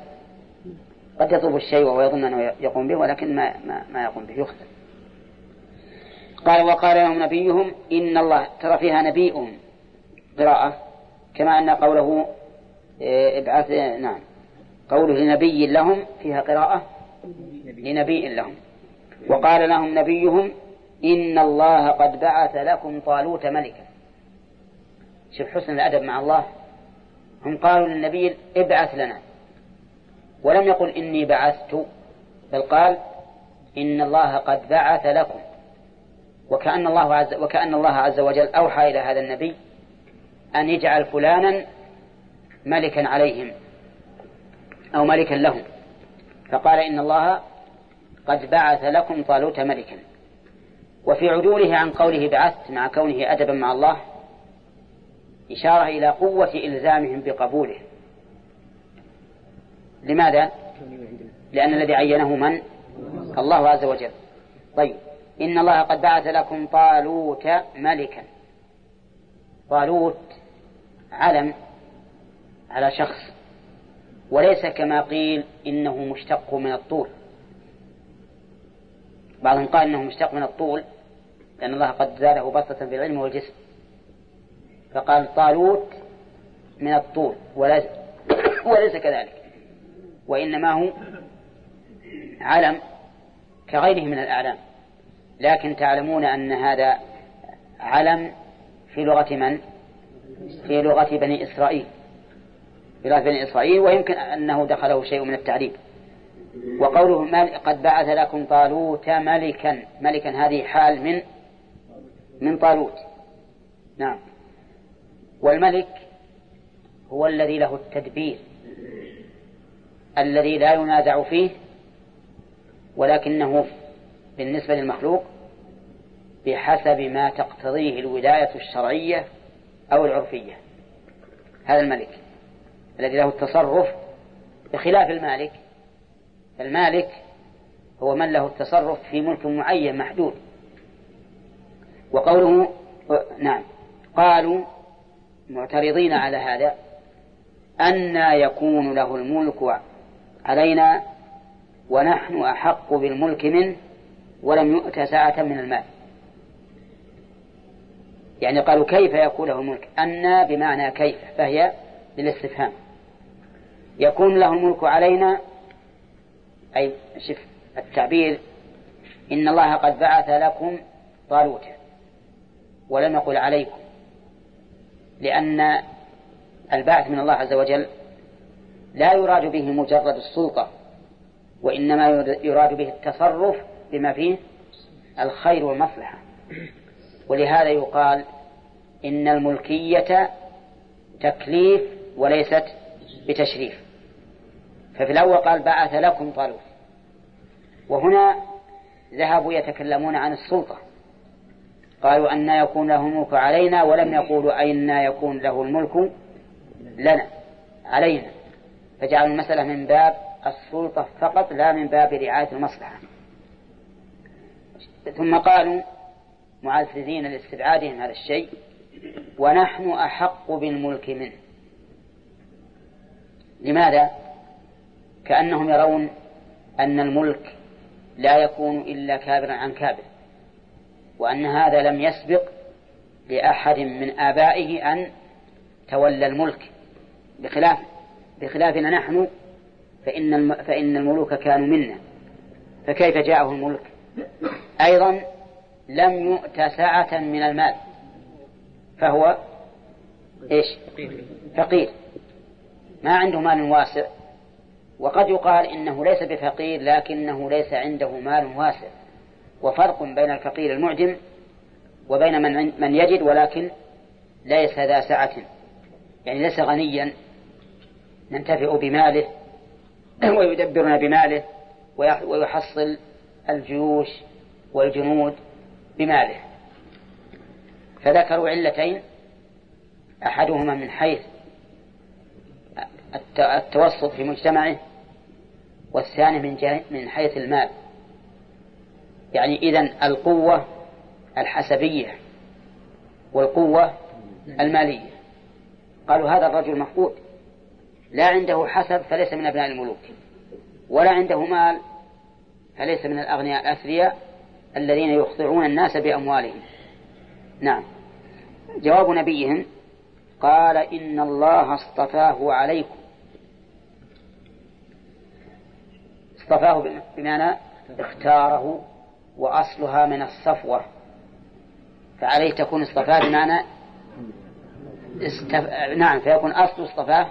قد يطلب الشيء وهو يظن أنه يقوم به ولكن ما ما, ما يقوم به يخطئ قال وقال لهم نبيهم إن الله ترى فيها نبيهم. قراءة. كما أن قوله إيه، ابعث نعم. قوله لنبي لهم فيها قراءة؟ لنبي لهم. وقال لهم نبيهم إن الله قد بعث لكم طالوت ملكا. شوف حسن الأدب مع الله. هم قالوا للنبي ابعث لنا. ولم يقل إني بعثت بل قال إن الله قد بعث لكم. وكأن الله عز وكأن الله عز وجل أوحى إلى هذا النبي أن يجعل فلانا ملكا عليهم أو ملكا لهم. فقال إن الله قد بعث لكم طالوت ملكا. وفي عدوله عن قوله بعثت مع كونه أدبا مع الله إشارة إلى قوة إلزامهم بقبوله. لماذا؟ لأن الذي عينه من؟ الله عز وجل. طيب. إن الله قد بعث لكم طالوت ملكا. طالوت علم على شخص وليس كما قيل إنه مشتق من الطول. بعضهم قال إنه مشتق من الطول لأن الله قد زاده بسطة في العلم والجسم. فقال طالوت من الطول وليس, وليس كذلك. وإنما هو علم كغيره من الأعلام. لكن تعلمون أن هذا علم في لغة من؟ في لغة بني إسرائيل. في لغة بني إسرائيل ويمكن أنه دخله شيء من التعريب. وقوله قد بعث لكم طالوت ملكا ملكا هذه حال من من طالوت. نعم. والملك هو الذي له التدبير الذي لا ينازع فيه ولكنه بالنسبة للمخلوق بحسب ما تقتضيه الولاية الشرعية أو العرفية. هذا الملك. الذي له التصرف بخلاف المالك. المالك هو من له التصرف في ملك معين محدود. وقوله نعم قالوا معترضين على هذا أن يكون له الملك علينا ونحن أحق بالملك منه ولم يؤت ساعة من المال. يعني قالوا كيف يكون له الملك؟ أن بمعنى كيف فهي للاستفهام. يكون له الملك علينا أي شف التعبير إن الله قد بعث لكم طالوت ولم يقل عليكم لأن البعث من الله عز وجل لا يراد به مجرد السلطة وإنما يراد به التصرف بما فيه الخير والمصلحة. ولهذا يقال إن الملكية تكليف وليست بتشريف. ففي الأول قال بعث لكم طالوت. وهنا ذهبوا يتكلمون عن السلطة. قالوا أن يكون له الملك علينا ولم يقولوا أين يكون له الملك لنا علينا. فجعلوا المسألة من باب السلطة فقط لا من باب رعاية المصلحة. ثم قالوا معززين لاستبعادهم هذا الشيء ونحن أحق بالملك منه لماذا؟ كأنهم يرون أن الملك لا يكون إلا كابرا عن كابر وأن هذا لم يسبق لأحد من آبائه أن تولى الملك بخلاف بخلافنا نحن فإن فإن الملوك كانوا منا فكيف جاءه الملك؟ أيضا لم يؤت سعة من المال. فهو إيش؟ فقير. ما عنده مال واسع. وقد يقال إنه ليس بفقير لكنه ليس عنده مال واسع. وفرق بين الفقير المعدم وبين من, من يجد ولكن ليس ذا سعة. يعني ليس غنيا. ننتفع بماله ويدبرنا بماله ويحصل الجيوش والجنود بماله. فذكروا علتين أحدهما من حيث التوسط في مجتمعه والثاني من من حيث المال. يعني إذن القوة الحسبية والقوة المالية. قالوا هذا الرجل مفقود. لا عنده حسب فليس من أبناء الملوك ولا عنده مال فليس من الأغنياء الأثرياء الذين يخضعون الناس بأموالهم. نعم. جواب نبيهم قال إن الله اصطفاه عليكم. اصطفاه بمعنى اختاره وأصلها من الصفوة. فعليه تكون اصطفاه بمعنى استف... نعم فيكون أصل اصطفاه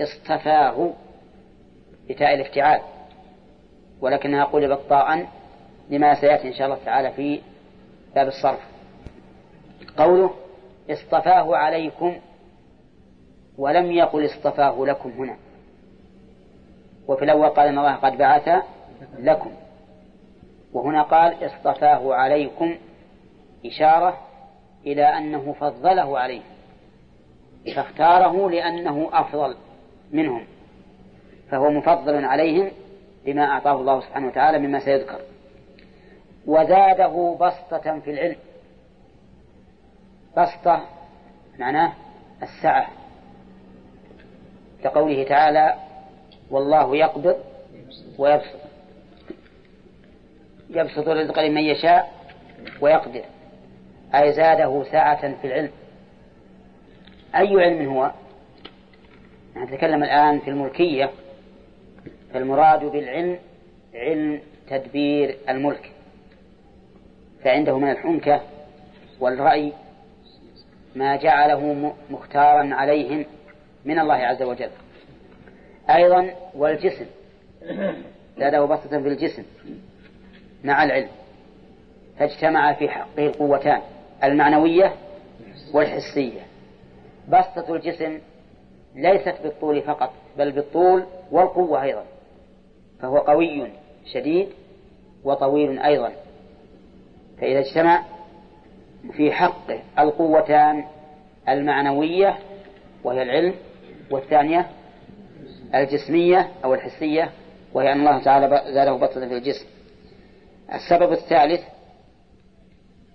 اصطفاه بتاء الافتعال. ولكنها قلبت طاء لما سيأتي إن شاء الله تعالى في باب الصرف. قوله اصطفاه عليكم ولم يقل اصطفاه لكم هنا. وفي الأول قال إن الله قد بعث لكم. وهنا قال اصطفاه عليكم إشارة إلى أنه فضله عليهم فاختاره لأنه أفضل منهم. فهو مفضل عليهم بما أعطاه الله سبحانه وتعالى مما سيذكر. وزاده بسطة في العلم. بسطة معناه السعة. كقوله تعالى والله يقبض ويبسط. يبسط الرزق لمن يشاء ويقدر. أي زاده سعة في العلم. أي علم هو؟ نتكلم الآن في الملكية. فالمراد بالعلم علم تدبير الملك. فعنده من الحنكة والرأي ما جعله مختارا عليهم من الله عز وجل. أيضا والجسم زاده بسطة في الجسم مع العلم فاجتمع في حقه القوتان المعنوية والحسية. بسطة الجسم ليست بالطول فقط بل بالطول والقوة أيضا فهو قوي شديد وطويل أيضا. فإذا اجتمع في حقه القوتان المعنوية وهي العلم والثانية الجسمية أو الحسية وهي أن الله تعالى زاده بطة في الجسم. السبب الثالث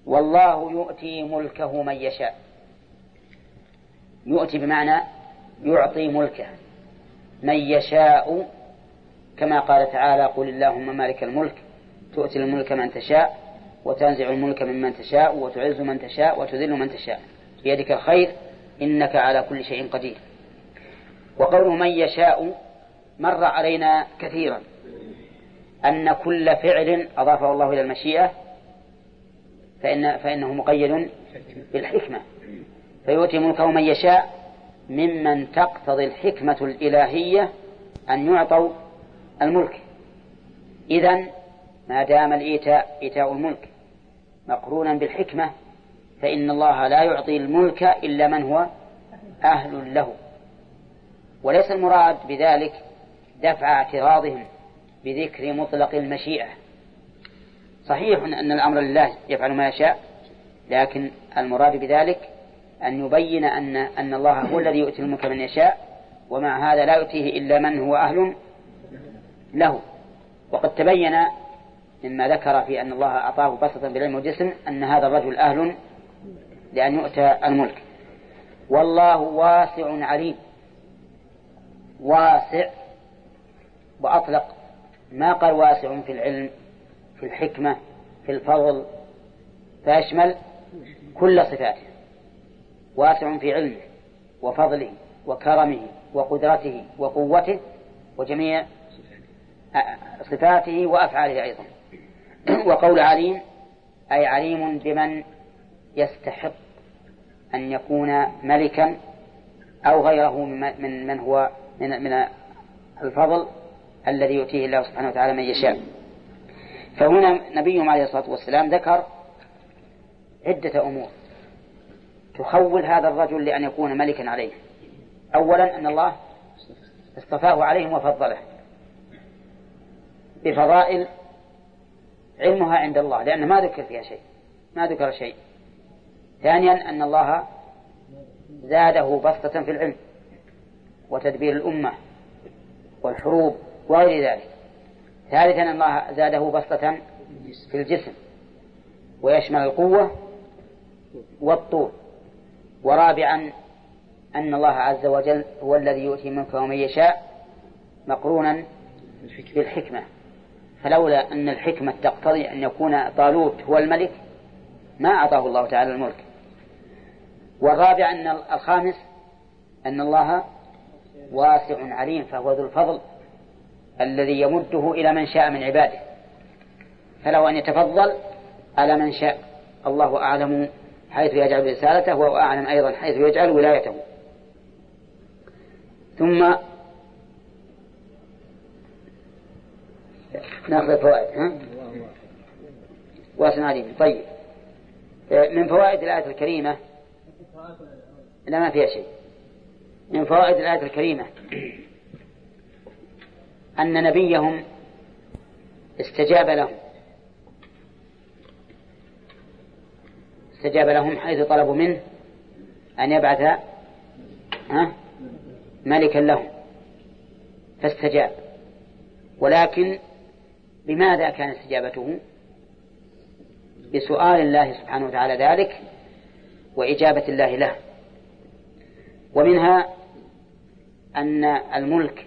والله يؤتي ملكه من يشاء. يؤتي بمعنى يعطي ملكه من يشاء كما قال تعالى قل اللهم مالك الملك تؤتي الملك من تشاء. وتنزع الملك ممن تشاء وتعز من تشاء وتذل من تشاء. بيدك الخير إنك على كل شيء قدير. وقوله من يشاء مر علينا كثيرا. أن كل فعل أضافه الله إلى المشيئة فإن فإنه مقيد بالحكمة. فيؤتي ملكه من يشاء ممن تقتضي الحكمة الإلهية أن يعطوا الملك. إذا ما دام الإيتاء إيتاء الملك مقرونا بالحكمة فإن الله لا يعطي الملك إلا من هو أهل له. وليس المراد بذلك دفع اعتراضهم بذكر مطلق المشيئة. صحيح أن الأمر لله يفعل ما يشاء لكن المراد بذلك أن يبين أن أن الله هو الذي يؤتي الملك من يشاء ومع هذا لا يؤتيه إلا من هو أهل له. وقد تبين مما ذكر في أن الله أعطاه بسطا بالعلم والجسم أن هذا الرجل أهل لأن يؤتى الملك. والله واسع عليم. واسع وأطلق. ما قال واسع في العلم في الحكمة في الفضل فيشمل كل صفاته. واسع في علمه وفضله وكرمه وقدرته وقوته وجميع صفاته وأفعاله أيضا. وقول عليم أي عليم بمن يستحق أن يكون ملكا أو غيره من من هو من من الفضل الذي يؤتيه الله سبحانه وتعالى من يشاء. فهنا نبيهم عليه الصلاة والسلام ذكر عدة أمور تخول هذا الرجل لأن يكون ملكا عليه. أولا أن الله اصطفاه عليهم وفضله بفضائل علمها عند الله لأن ما ذكر فيها شيء ما ذكر شيء. ثانيا أن الله زاده بسطة في العلم وتدبير الأمة والحروب وغير ذلك. ثالثا أن الله زاده بسطة في الجسم ويشمل القوة والطول. ورابعا أن الله عز وجل هو الذي يؤتي ملكه ومن يشاء مقرونا بالحكمة. فلولا أن الحكمة تقتضي أن يكون طالوت هو الملك ما أعطاه الله تعالى الملك. والرابع أن الخامس أن الله واسع عليم فهو ذو الفضل الذي يمده إلى من شاء من عباده. فله أن يتفضل على من شاء. الله أعلم حيث يجعل رسالته وهو أعلم أيضا حيث يجعل ولايته. ثم ناخذ الفوائد ها؟ واسع عليم طيب. من فوائد الآية الكريمة لا ما فيها شيء. من فوائد الآية الكريمة أن نبيهم استجاب لهم. استجاب لهم حيث طلبوا منه أن يبعث ملكا لهم. فاستجاب. ولكن بماذا كان استجابته بسؤال الله سبحانه وتعالى ذلك وإجابة الله له. ومنها أن الملك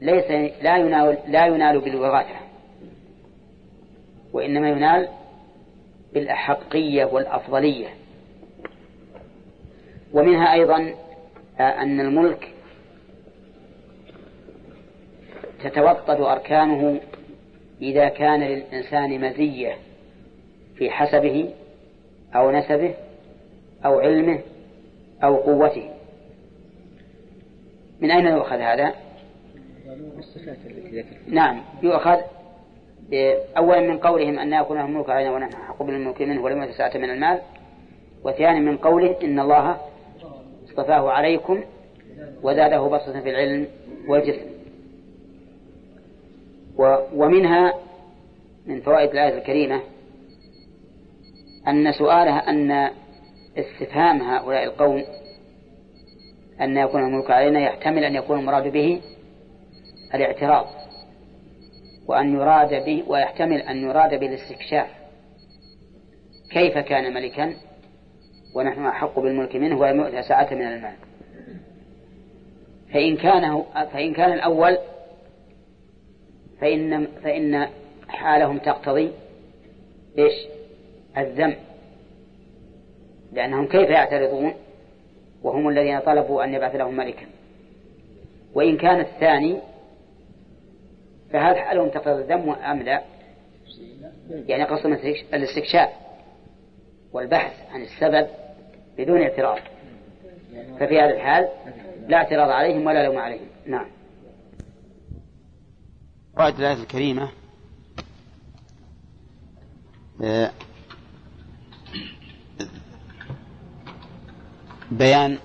ليس لا ينال لا ينال بالوراثة وإنما ينال بالأحقية والأفضلية. ومنها أيضا أن الملك تتوطد أركانه إذا كان للإنسان مزية في حسبه أو نسبه أو علمه أو قوته من أين يؤخذ هذا؟ نعم يؤخذ أولا من قولهم أن يكون لهم ملك علينا ونحن أحق بالملك منه ولم يتساءت من المال وثانيا من قوله إن الله اصطفاه عليكم وزاده بسطة في العلم والجسم ومنها من فوائد الآية الكريمة أن سؤالها أن استفهام هؤلاء القوم أن يكون الملك علينا يحتمل أن يكون المراد به الاعتراض وأن يراد به ويحتمل أن يراد به الاستكشاف. كيف كان ملكا؟ ونحن أحق بالملك منه ولم يؤت ساعة من المال. فإن كان فإن كان الأول فإن فإن حالهم تقتضي إيش؟ الذم. لأنهم كيف يعترضون؟ وهم الذين طلبوا أن يبعث لهم ملكا. وإن كان الثاني فهل حالهم تقتضي الذم أم لا؟ يعني قصدهم الاستكشاف والبحث عن السبب بدون اعتراض. ففي هذا الحال لا اعتراض عليهم ولا لوم عليهم. نعم. قاعدة الآية الكريمة. آه، بيان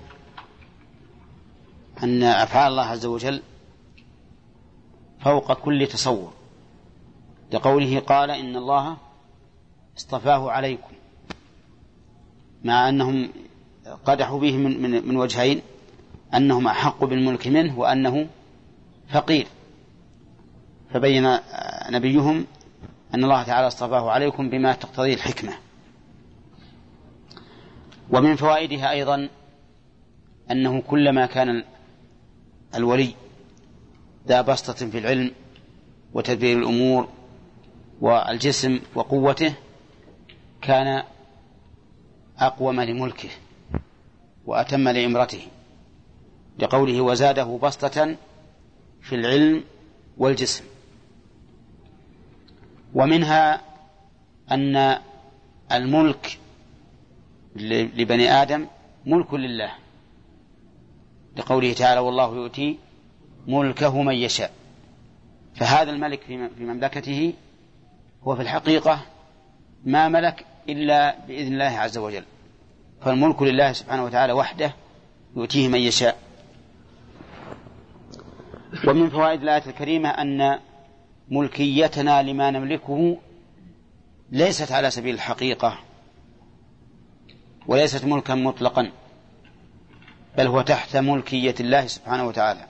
أن أفعال الله عز وجل فوق كل تصور. لقوله قال إن الله اصطفاه عليكم مع أنهم قدحوا به من, من, من وجهين أنهم أحق بالملك منه وأنه فقير. فبين نبيهم أن الله تعالى اصطفاه عليكم بما تقتضيه الحكمة. ومن فوائدها أيضا أنه كلما كان الولي ذا بسطة في العلم وتدبير الأمور والجسم وقوته كان أقوم لملكه وأتم لإمرته لقوله وزاده بسطة في العلم والجسم. ومنها أن الملك لبني آدم ملك لله لقوله تعالى والله يؤتي ملكه من يشاء فهذا الملك في مملكته هو في الحقيقة ما ملك إلا بإذن الله عز وجل. فالملك لله سبحانه وتعالى وحده يؤتيه من يشاء. ومن فوائد الآية الكريمة أن ملكيتنا لما نملكه ليست على سبيل الحقيقة وليست ملكا مطلقا بل هو تحت ملكية الله سبحانه وتعالى.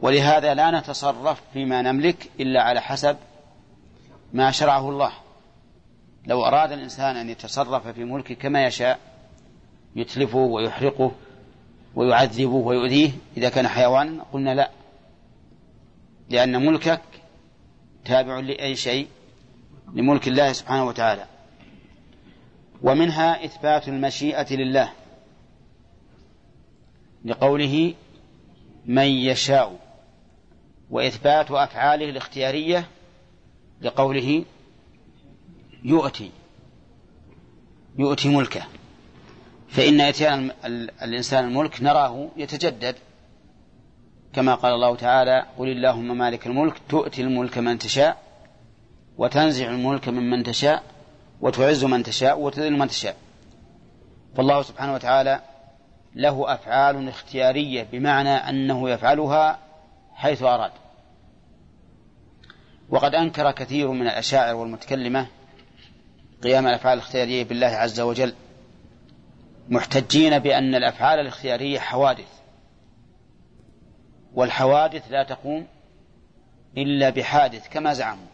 ولهذا لا نتصرف فيما نملك إلا على حسب ما شرعه الله. لو أراد الإنسان أن يتصرف في ملكه كما يشاء يتلفه ويحرقه ويعذبه ويؤذيه إذا كان حيوانا قلنا لا لأن ملكك تابع لأي شيء لملك الله سبحانه وتعالى. ومنها إثبات المشيئة لله لقوله من يشاء وإثبات أفعاله الاختيارية لقوله يؤتي يؤتي ملكه. فإن إتيان الإنسان الملك نراه يتجدد. كما قال الله تعالى قل اللهم مالك الملك تؤتي الملك من تشاء وتنزع الملك ممن تشاء وتعز من تشاء وتذل من تشاء. فالله سبحانه وتعالى له أفعال اختيارية بمعنى أنه يفعلها حيث أراد. وقد أنكر كثير من الأشاعر والمتكلمة قيام الأفعال الاختيارية بالله عز وجل محتجين بأن الأفعال الاختيارية حوادث. والحوادث لا تقوم إلا بحادث كما زعموا.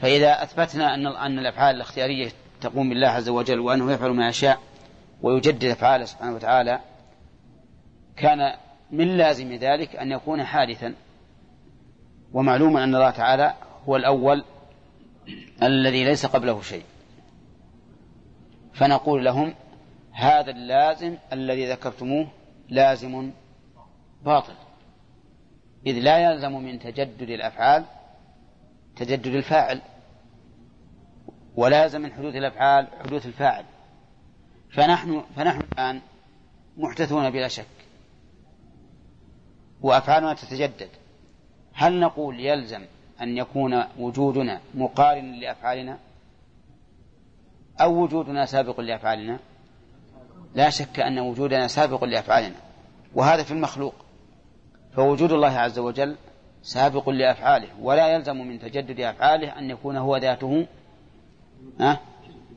فإذا أثبتنا أن أن الأفعال الاختيارية تقوم بالله عز وجل وأنه يفعل ما يشاء ويجدد أفعاله سبحانه وتعالى كان من لازم ذلك أن يكون حادثا. ومعلوم أن الله تعالى هو الأول الذي ليس قبله شيء. فنقول لهم هذا اللازم الذي ذكرتموه لازم باطل. إذ لا يلزم من تجدد الأفعال تجدد الفاعل ولازم من حدوث الأفعال حدوث الفاعل. فنحن فنحن الآن محدثون بلا شك وأفعالنا تتجدد. هل نقول يلزم أن يكون وجودنا مقارنا لأفعالنا؟ أو وجودنا سابق لأفعالنا؟ لا شك أن وجودنا سابق لأفعالنا وهذا في المخلوق. فوجود الله عز وجل سابق لأفعاله ولا يلزم من تجدد أفعاله أن يكون هو ذاته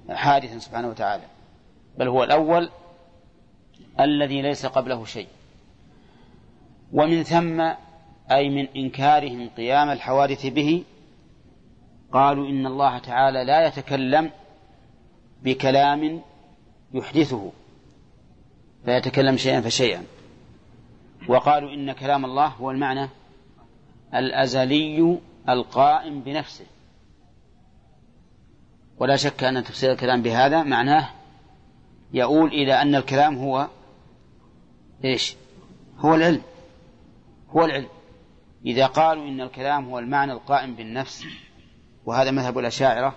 حادثا سبحانه وتعالى. بل هو الأول الذي ليس قبله شيء. ومن ثم أي من إنكارهم قيام الحوادث به قالوا إن الله تعالى لا يتكلم بكلام يحدثه فيتكلم شيئا فشيئا. وقالوا إن كلام الله هو المعنى الأزلي القائم بنفسه. ولا شك أن تفسير الكلام بهذا معناه يؤول إلى أن الكلام هو إيش؟ هو العلم. هو العلم. إذا قالوا إن الكلام هو المعنى القائم بالنفس وهذا مذهب الأشاعرة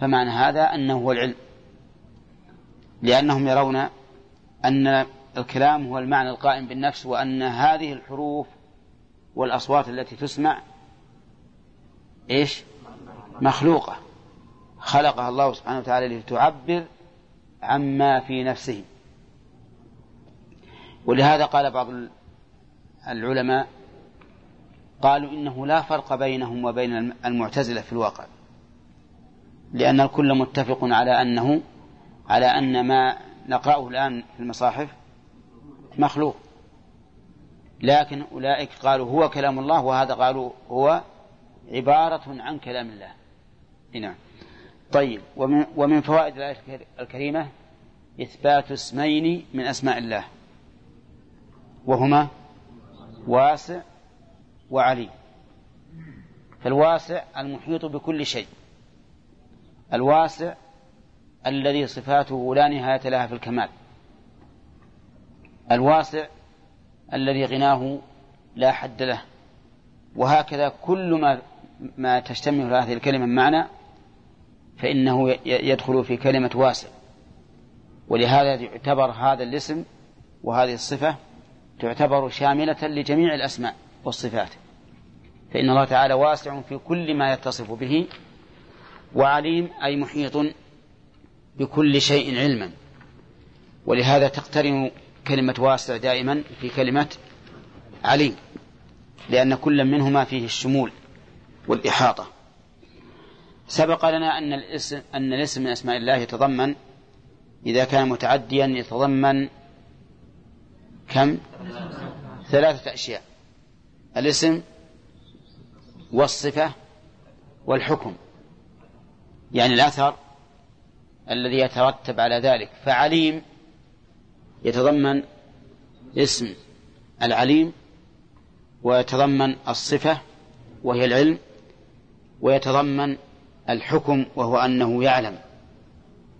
فمعنى هذا أنه هو العلم. لأنهم يرون أن الكلام هو المعنى القائم بالنفس وأن هذه الحروف والأصوات التي تسمع إيش؟ مخلوقة. خلقها الله سبحانه وتعالى لتعبر عما في نفسه. ولهذا قال بعض العلماء قالوا إنه لا فرق بينهم وبين المعتزلة في الواقع. لأن الكل متفق على أنه على أن ما نقرأه الآن في المصاحف مخلوق. لكن أولئك قالوا هو كلام الله وهذا قالوا هو عبارة عن كلام الله. نعم. طيب ومن, ومن فوائد الآية الكريمة إثبات اسمين من أسماء الله. وهما واسع وعليم فالواسع المحيط بكل شيء. الواسع الذي صفاته لا نهاية لها في الكمال. الواسع الذي غناه لا حد له. وهكذا كل ما ما تشتمل هذه الكلمة معنى فإنه يدخل في كلمة واسع. ولهذا يعتبر هذا الاسم وهذه الصفة تعتبر شاملة لجميع الأسماء والصفات. فإن الله تعالى واسع في كل ما يتصف به وعليم أي محيط بكل شيء علما. ولهذا تقترن كلمة واسع دائما في كلمة عليم لأن كل منهما فيه الشمول والإحاطة. سبق لنا أن الاسم أن الاسم من أسماء الله يتضمن إذا كان متعديا يتضمن كم؟ ثلاثة أشياء. الاسم والصفة والحكم. يعني الأثر الذي يترتب على ذلك. فعليم يتضمن اسم العليم ويتضمن الصفة وهي العلم ويتضمن الحكم وهو أنه يعلم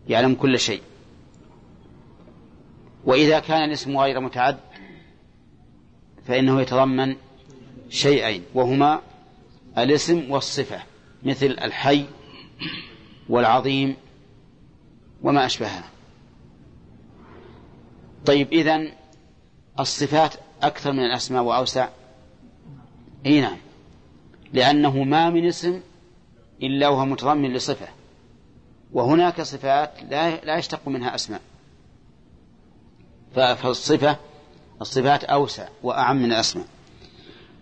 يعلم كل شيء. وإذا كان الاسم غير متعد فإنه يتضمن شيئين وهما الاسم والصفة مثل الحي والعظيم وما أشبهها. طيب إذن الصفات أكثر من الأسماء وأوسع؟ أي نعم. لأنه ما من اسم إلا وهو متضمن لصفة وهناك صفات لا لا يشتق منها أسماء. فالصفة الصفات أوسع وأعم من الأسماء.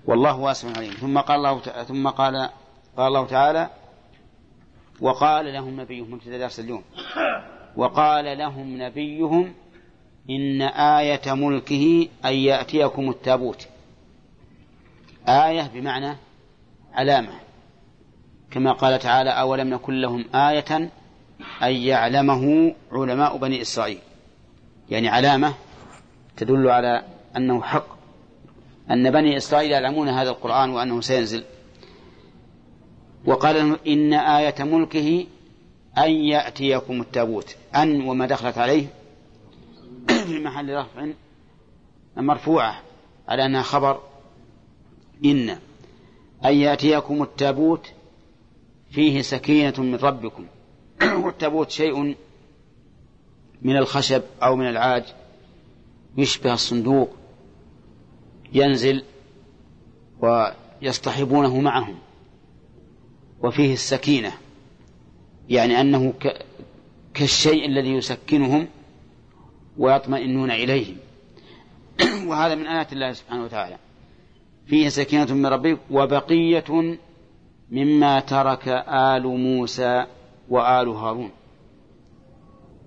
والله واسع عليم. ثم قال الله ثم قال قال الله تعالى وقال لهم نبيهم ابتدى درس اليوم. وقال لهم نبيهم إن آية ملكه أن يأتيكم التابوت. آية بمعنى علامة. كما قال تعالى أولم نكن لهم آية أن يعلمه علماء بني إسرائيل. يعني علامة تدل على أنه حق. أن بني إسرائيل يعلمون هذا القرآن وأنه سينزل. وقال إن آية ملكه أن يأتيكم التابوت. أن وما دخلت عليه في محل رفع مرفوعة على أنها خبر. إن أن يأتيكم التابوت فيه سكينة من ربكم. والتابوت شيء من الخشب أو من العاج يشبه الصندوق ينزل ويصطحبونه معهم. وفيه السكينة يعني أنه كالشيء الذي يسكنهم ويطمئنون إليه وهذا من آيات الله سبحانه وتعالى. فيه سكينة من ربك وبقية مما ترك آل موسى وآل هارون.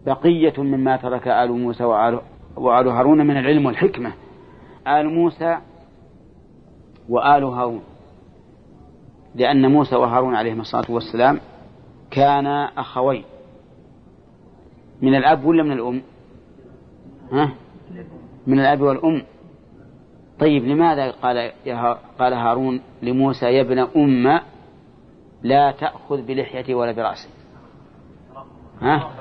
بقية مما ترك آل موسى وآل, وآل هارون من العلم والحكمة. آل موسى وآل هارون. لأن موسى وهارون عليهما الصلاة والسلام كانا أخوين. من الأب ولا من الأم؟ من الأب والأم. طيب لماذا قال قال هارون لموسى يا ابن أم لا تأخذ بلحيتي ولا برأسي؟ ها؟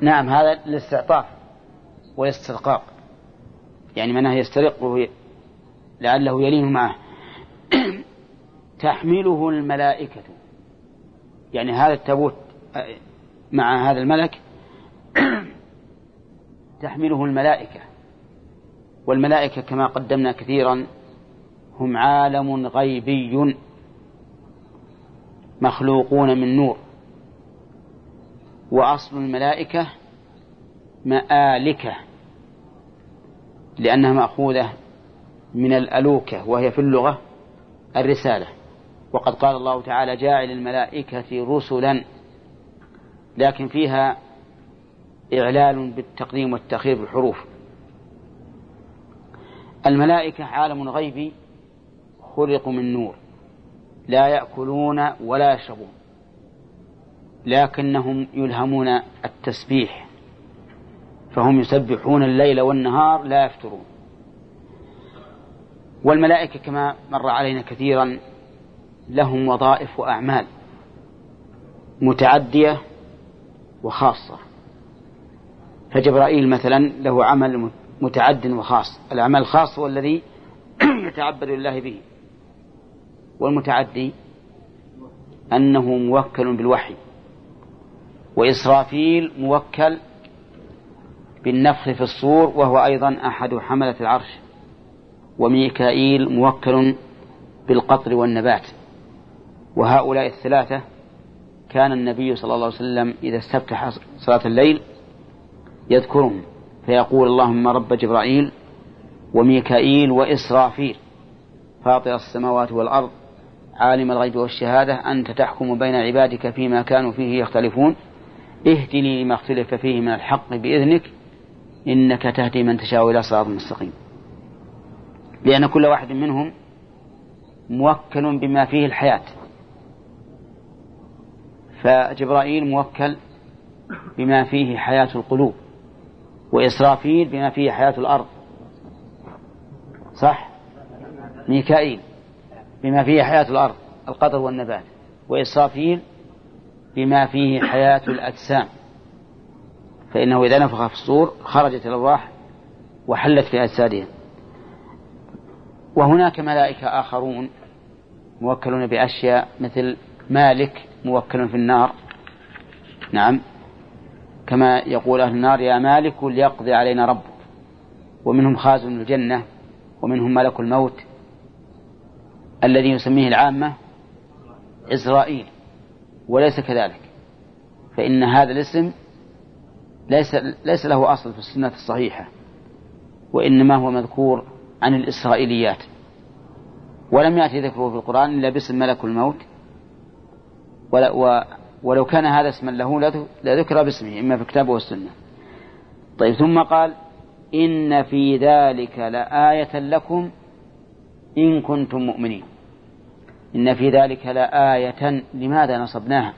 نعم هذا الاستعطاف والاسترقاق. يعني منه يسترقه لعله يلين معه. تحمله الملائكة. يعني هذا التابوت مع هذا الملك. تحمله الملائكة. والملائكة كما قدمنا كثيرا هم عالم غيبي مخلوقون من نور. وأصل الملائكة مآلكة لأنها مأخوذة من الألوكة وهي في اللغة الرسالة. وقد قال الله تعالى جاعل الملائكة رسلا لكن فيها إعلال بالتقديم والتأخير بالحروف. الملائكة عالم غيبي خلقوا من نور لا يأكلون ولا يشربون لكنهم يلهمون التسبيح فهم يسبحون الليل والنهار لا يفترون. والملائكة كما مر علينا كثيرا لهم وظائف وأعمال متعدية وخاصة. فجبرائيل مثلا له عمل متعد وخاص. العمل الخاص هو الذي يتعبد لله به. والمتعدي أنه موكل بالوحي. وإسرافيل موكل بالنفخ في الصور وهو أيضا أحد حملة العرش. وميكائيل موكل بالقطر والنبات. وهؤلاء الثلاثة كان النبي صلى الله عليه وسلم إذا استفتح صلاة الليل يذكرهم فيقول اللهم رب جبرائيل وميكائيل وإسرافيل فاطر السماوات والأرض عالم الغيب والشهادة أنت تحكم بين عبادك فيما كانوا فيه يختلفون. اهدني لما اختلف فيه من الحق بإذنك إنك تهدي من تشاء إلى صراط مستقيم. لأن كل واحد منهم موكل بما فيه الحياة. فجبرائيل موكل بما فيه حياة القلوب. وإسرافيل بما فيه حياة الأرض. صح؟ ميكائيل بما فيه حياة الأرض القدر والنبات. وإسرافيل بما فيه حياة الأجسام. فإنه إذا نفخ في الصور خرجت الأرواح وحلت في أجسادهم. وهناك ملائكة آخرون موكلون بأشياء مثل مالك موكل في النار. نعم. كما يقول أهل النار يا مالك ليقضي علينا ربك. ومنهم خازن الجنة ومنهم ملك الموت الذي يسميه العامة إسرائيل وليس كذلك. فإن هذا الاسم ليس ليس له أصل في السنة الصحيحة وإنما هو مذكور عن الإسرائيليات. ولم يأتي ذكره في القرآن إلا باسم ملك الموت ولو كان هذا اسما له لذكر باسمه إما في الكتاب والسنة طيب ثم قال إن في ذلك لآية لكم إن كنتم مؤمنين. إن في ذلك لآية لماذا نصبناها؟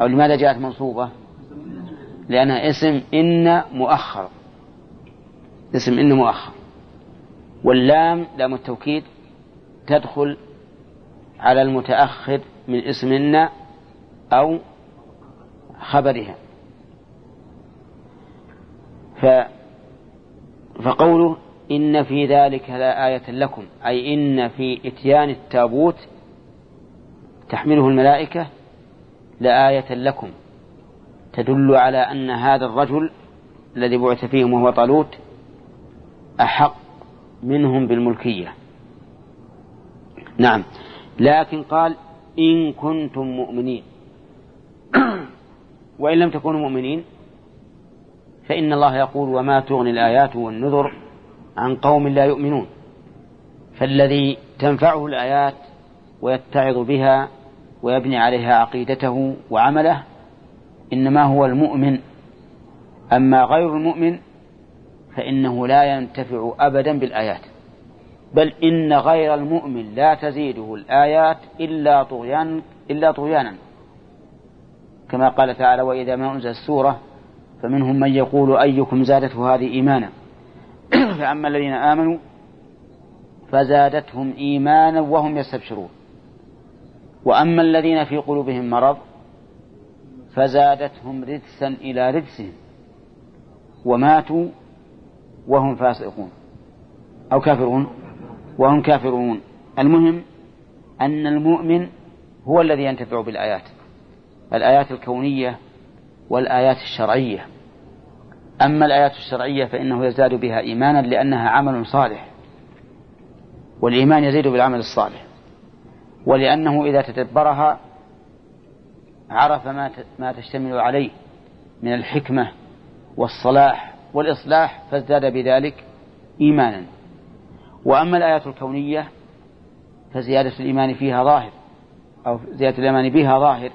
أو لماذا جاءت منصوبة؟ لأنها اسم إن مؤخر. اسم إن مؤخر. واللام لام التوكيد تدخل على المتأخر من اسم إن أو خبرها. ف فقوله إن في ذلك لآية لكم أي إن في إتيان التابوت تحمله الملائكة لآية لكم. تدل على أن هذا الرجل الذي بعث فيهم وهو طالوت أحق منهم بالملكية. نعم. لكن قال إن كنتم مؤمنين. وإن لم تكونوا مؤمنين فإن الله يقول وما تغني الآيات والنذر عن قوم لا يؤمنون. فالذي تنفعه الآيات ويتعظ بها ويبني عليها عقيدته وعمله إنما هو المؤمن. أما غير المؤمن فإنه لا ينتفع أبدا بالآيات. بل إن غير المؤمن لا تزيده الآيات إلا طغيان إلا طغيانا. كما قال تعالى وإذا ما أنزل السورة فمنهم من يقول أيكم زادته هذه إيمانا؟ فأما الذين آمنوا فزادتهم إيمانا وهم يستبشرون. وأما الذين في قلوبهم مرض فزادتهم رجسا إلى رجسهم وماتوا وهم فاسقون. أو كافرون؟ وهم كافرون. المهم أن المؤمن هو الذي ينتفع بالآيات. الآيات الكونية والآيات الشرعية. أما الآيات الشرعية فإنه يزداد بها إيمانا لأنها عمل صالح والإيمان يزيد بالعمل الصالح. ولأنه إذا تدبرها عرف ما ما تشتمل عليه من الحكمة والصلاح والإصلاح فازداد بذلك إيمانا. وأما الآيات الكونية فزيادة الإيمان فيها ظاهر أو زيادة الإيمان بها ظاهر.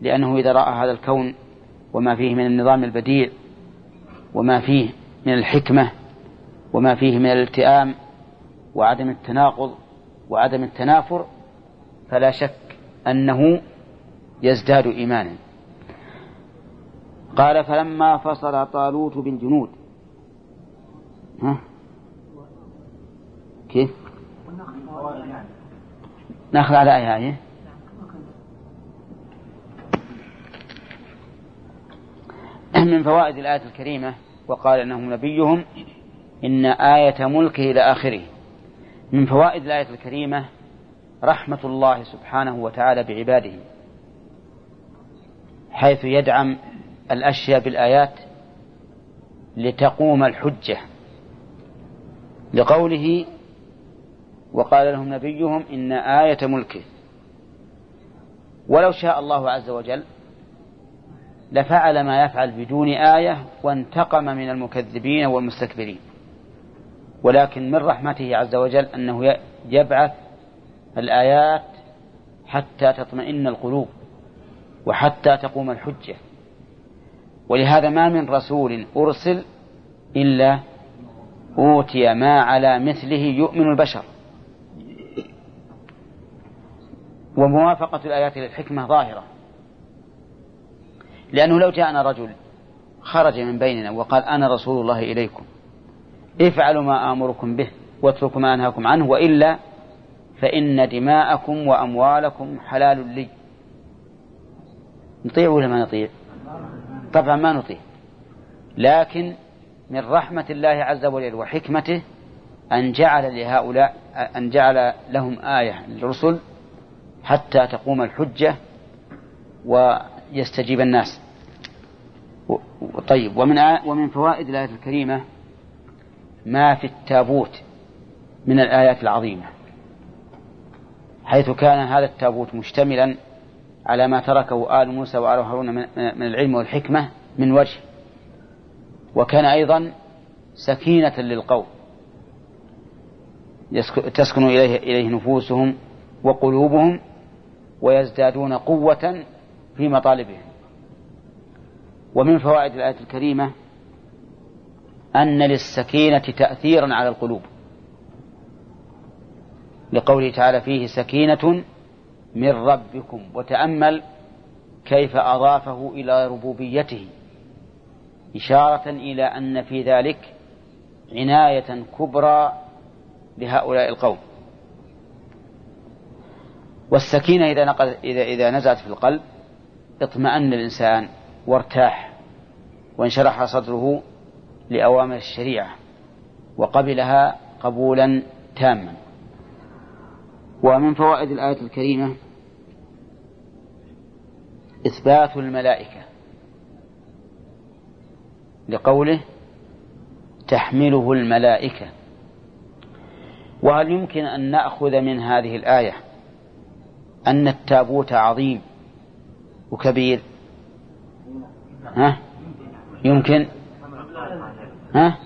لأنه إذا رأى هذا الكون وما فيه من النظام البديع وما فيه من الحكمة وما فيه من الالتئام وعدم التناقض وعدم التنافر فلا شك أنه يزداد إيمانا. قال فلما فصل طالوت بالجنود ها؟ كيف؟ نأخذ على آية؟ من فوائد الآية الكريمة وقال إنه نبيهم إن آية ملكه إلى آخره. من فوائد الآية الكريمة رحمة الله سبحانه وتعالى بعباده حيث يدعم الأشياء بالآيات لتقوم الحجة. لقوله وقال لهم نبيهم إن آية ملكه. ولو شاء الله عز وجل لفعل ما يفعل بدون آية وانتقم من المكذبين والمستكبرين. ولكن من رحمته عز وجل أنه يبعث الآيات حتى تطمئن القلوب وحتى تقوم الحجة. ولهذا ما من رسول أرسل إلا أوتي ما على مثله يؤمن البشر. وموافقة الآيات للحكمة ظاهرة. لأنه لو جاءنا رجل خرج من بيننا وقال أنا رسول الله إليكم افعلوا ما آمركم به واتركوا ما أنهاكم عنه وإلا فإن دماءكم وأموالكم حلال لي. نطيع ولا ما نطيع؟ طبعا ما نطيع. لكن من رحمة الله عز وجل وحكمته أن جعل لهؤلاء أن جعل لهم آية للرسل حتى تقوم الحجة ويستجيب الناس. طيب ومن ومن فوائد الآية الكريمة ما في التابوت من الآيات العظيمة حيث كان هذا التابوت مشتملا على ما تركه آل موسى وآل هارون من العلم والحكمة من وجه وكان أيضا سكينة للقوم تسكن إليه, إليه نفوسهم وقلوبهم ويزدادون قوة في مطالبهم. ومن فوائد الآية الكريمة أن للسكينة تأثيرا على القلوب. لقوله تعالى فيه سكينة من ربكم وتأمل كيف أضافه إلى ربوبيته. إشارة إلى أن في ذلك عناية كبرى لهؤلاء القوم. والسكينة إذا, نقل إذا, إذا نزلت في القلب اطمأن الإنسان وارتاح وانشرح صدره لأوامر الشريعة وقبلها قبولا تاما. ومن فوائد الآية الكريمة إثبات الملائكة لقوله تحمله الملائكة. وهل يمكن أن نأخذ من هذه الآية أن التابوت عظيم؟ وكبير. ها؟ يمكن. ها؟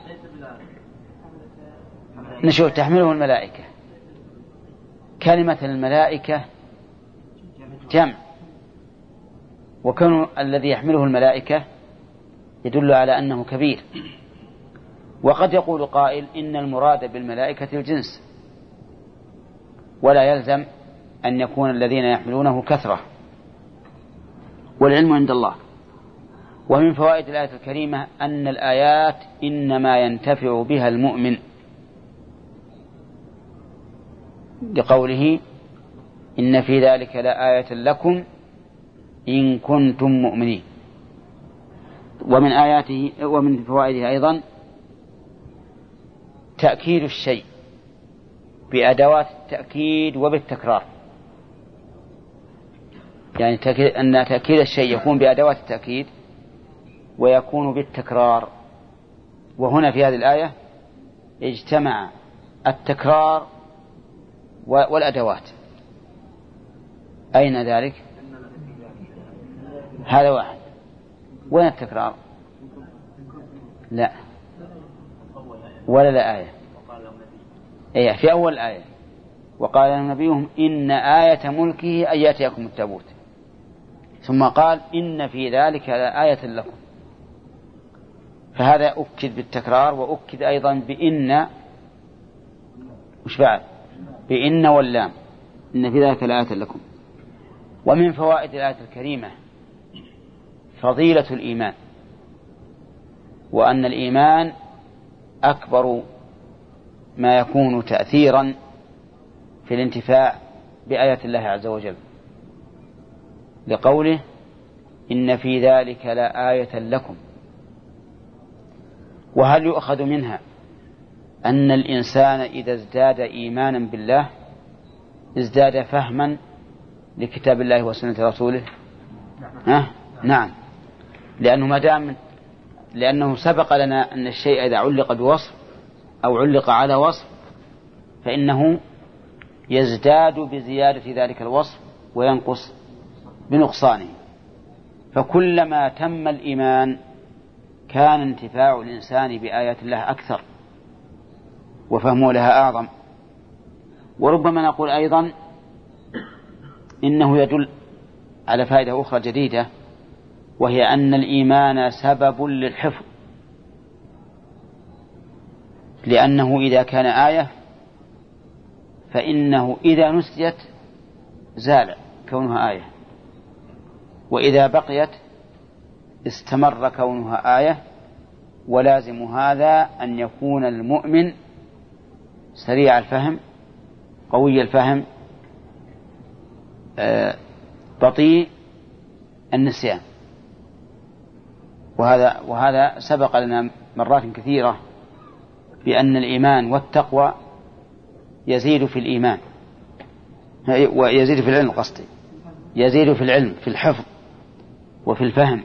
نشوف تحمله الملائكة. كلمة الملائكة جمع. وكون الذي يحمله الملائكة يدل على أنه كبير. وقد يقول قائل إن المراد بالملائكة الجنس. ولا يلزم أن يكون الذين يحملونه كثرة. والعلم عند الله. ومن فوائد الآية الكريمة أن الآيات إنما ينتفع بها المؤمن. لقوله إن في ذلك لآية لكم إن كنتم مؤمنين. ومن آياته ومن فوائده أيضا تأكيد الشيء بأدوات التأكيد وبالتكرار. يعني أن تأكيد الشيء يكون بأدوات التأكيد ويكون بالتكرار. وهنا في هذه الآية اجتمع التكرار والأدوات. أين ذلك؟ هذا واحد. وين التكرار؟ لا. ولا لا آية. أي في أول آية. وقال لهم نبيهم إن آية ملكه أن يأتيكم التابوت. ثم قال إن في ذلك لآية لكم. فهذا أكد بالتكرار وأكد أيضا بإن وش بعد؟ بإن واللام. إن في ذلك لآية لكم. ومن فوائد الآية الكريمة فضيلة الإيمان وأن الإيمان أكبر ما يكون تأثيرا في الانتفاع بآيات الله عز وجل. لقوله إن في ذلك لآية لكم. وهل يؤخذ منها أن الإنسان إذا ازداد إيمانا بالله ازداد فهما لكتاب الله وسنة رسوله؟ ها؟ نعم. لأنه ما دام لأنه سبق لنا أن الشيء إذا علق بوصف أو علق على وصف فإنه يزداد بزيادة ذلك الوصف وينقص بنقصانه فكلما تم الإيمان كان انتفاع الإنسان بآيات الله أكثر وفهمه لها أعظم. وربما نقول أيضا إنه يدل على فائدة أخرى جديدة وهي أن الإيمان سبب للحفظ. لأنه إذا كان آية فإنه إذا نسيت زال كونها آية. وإذا بقيت استمر كونها آية ولازم هذا أن يكون المؤمن سريع الفهم قوي الفهم آه، بطيء النسيان. وهذا وهذا سبق لنا مرات كثيرة بأن الإيمان والتقوى يزيد في الإيمان ويزيد في العلم قصدي يزيد في العلم في الحفظ. وفي الفهم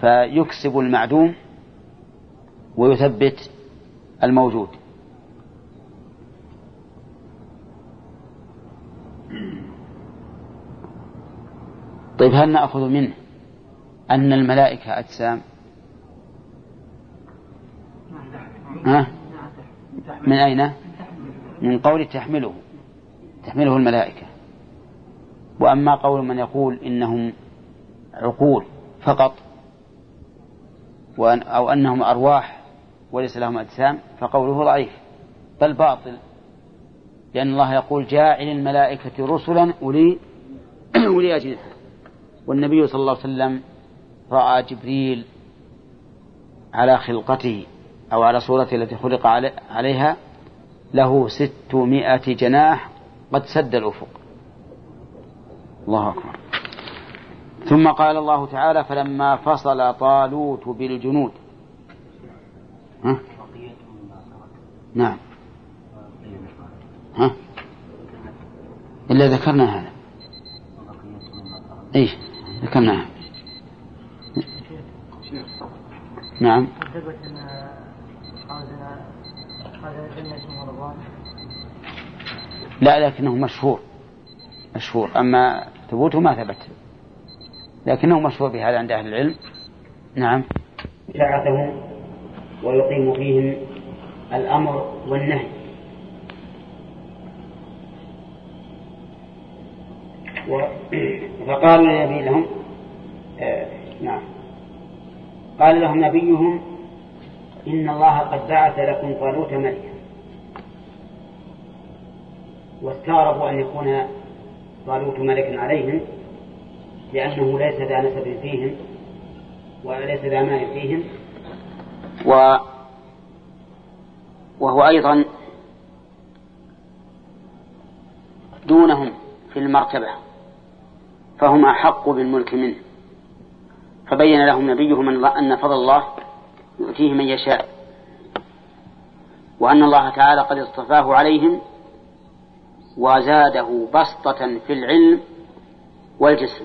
فيكسب المعدوم ويثبت الموجود طيب هل نأخذ منه أن الملائكة أجسام ها؟ من أين؟ من قول تحمله تحمله الملائكة وأما قول من يقول إنهم عقول فقط وأن أو أنهم أرواح وليس لهم أجسام فقوله ضعيف. بل باطل لأن الله يقول جاعل الملائكة رسلا أولي أولي أجنحة. والنبي صلى الله عليه وسلم رأى جبريل على خلقته أو على صورته التي خلق عليها له ستمائة جناح قد سد الأفق. الله أكبر. ثم قال الله تعالى فلما فصل طالوت بالجنود. ها؟ نعم. ها؟ إلا ذكرنا هذا. إيش؟ ذكرناها نعم. لا لكنه مشهور. مشهور. أما ثبوته ما ثبت. لكنه مشهور بهذا عند أهل العلم. نعم. شاعتهم ويقيم فيهم الأمر والنهي. و... فقال النبي لهم آه نعم. قال لهم نبيهم إن الله قد بعث لكم طالوت ملكا. واستغربوا أن يكون طالوت ملكا عليهم. لأنه ليس ذا نسب فيهم وليس ذا مال فيهم. و وهو أيضا دونهم في المرتبة فهم أحق بالملك منه. فبين لهم نبيهم أن فضل الله يؤتيه من يشاء وأن الله تعالى قد اصطفاه عليهم وزاده بسطة في العلم والجسم.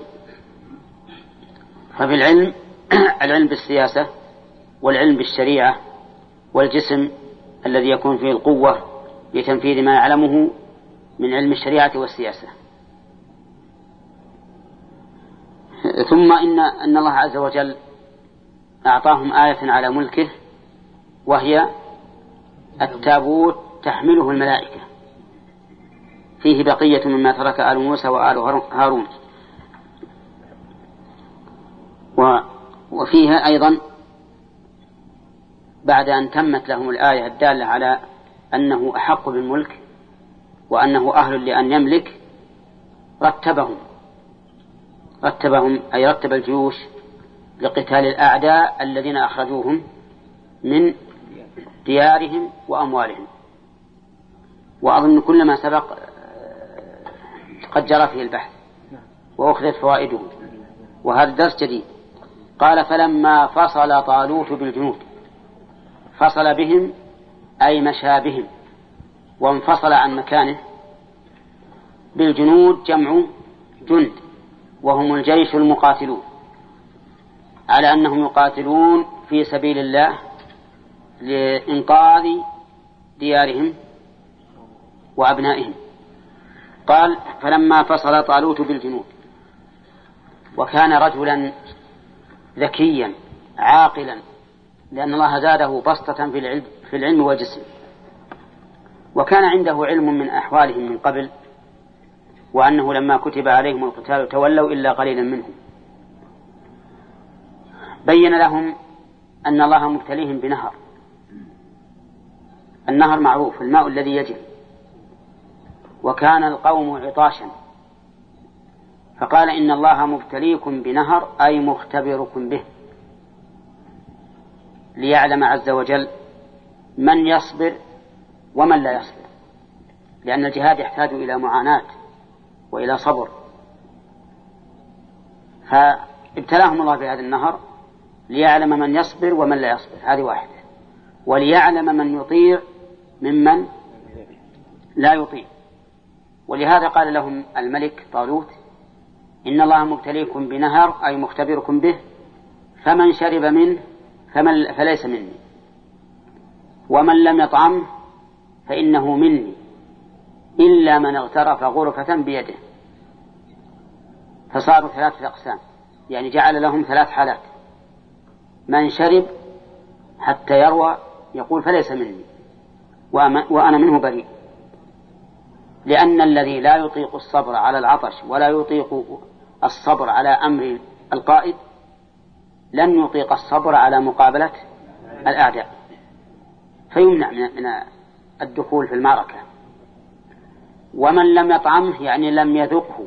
ففي العلم العلم بالسياسة والعلم بالشريعة والجسم الذي يكون فيه القوة لتنفيذ ما يعلمه من علم الشريعة والسياسة. ثم إن أن الله عز وجل أعطاهم آية على ملكه وهي التابوت تحمله الملائكة. فيه بقية مما ترك آل موسى وآل هارون. وفيها أيضا بعد أن تمت لهم الآية الدالة على أنه أحق بالملك وأنه أهل لأن يملك رتبهم. رتبهم أي رتب الجيوش لقتال الأعداء الذين أخرجوهم من ديارهم وأموالهم. وأظن كل ما سبق قد جرى فيه البحث وأخذت فوائده. وهذا درس جديد. قال فلما فصل طالوت بالجنود فصل بهم أي مشى بهم وانفصل عن مكانه بالجنود جمع جند وهم الجيش المقاتلون على أنهم يقاتلون في سبيل الله لإنقاذ ديارهم وأبنائهم. قال فلما فصل طالوت بالجنود وكان رجلا ذكيا عاقلا لأن الله زاده بسطة في العلم, في العلم والجسم. وكان عنده علم من أحوالهم من قبل وأنه لما كتب عليهم القتال تولوا إلا قليلا منهم. بين لهم أن الله مبتليهم بنهر. النهر معروف الماء الذي يجري. وكان القوم عطاشا. فقال إن الله مبتليكم بنهر أي مختبركم به. ليعلم عز وجل من يصبر ومن لا يصبر. لأن الجهاد يحتاج إلى معاناة وإلى صبر. فابتلاهم الله بهذا النهر ليعلم من يصبر ومن لا يصبر. هذه واحدة. وليعلم من يطيع ممن لا يطيع. ولهذا قال لهم الملك طالوت إن الله مبتليكم بنهر أي مختبركم به فمن شرب منه فمن فليس مني. ومن لم يطعمه فإنه مني. إلا من اغترف غرفة بيده. فصاروا ثلاثة أقسام. يعني جعل لهم ثلاث حالات. من شرب حتى يروى يقول فليس مني. وأنا منه بريء. لأن الذي لا يطيق الصبر على العطش ولا يطيق الصبر على أمر القائد؟ لن يطيق الصبر على مقابلة الأعداء. فيمنع من الدخول في المعركة. ومن لم يطعمه يعني لم يذقه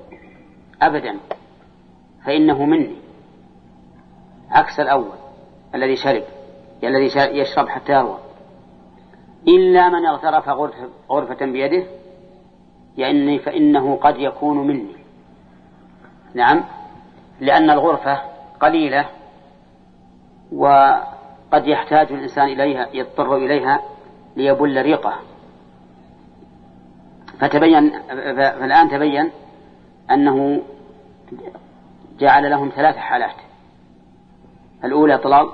أبدا فإنه مني. عكس الأول الذي شرب الذي يشرب حتى يروى. إلا من اغترف غرفة, بيده يعني فإنه قد يكون مني. نعم. لأن الغرفة قليلة وقد يحتاج الإنسان إليها يضطر إليها ليبل ريقه. فتبين فالآن تبين أنه جعل لهم ثلاث حالات. الأولى طلال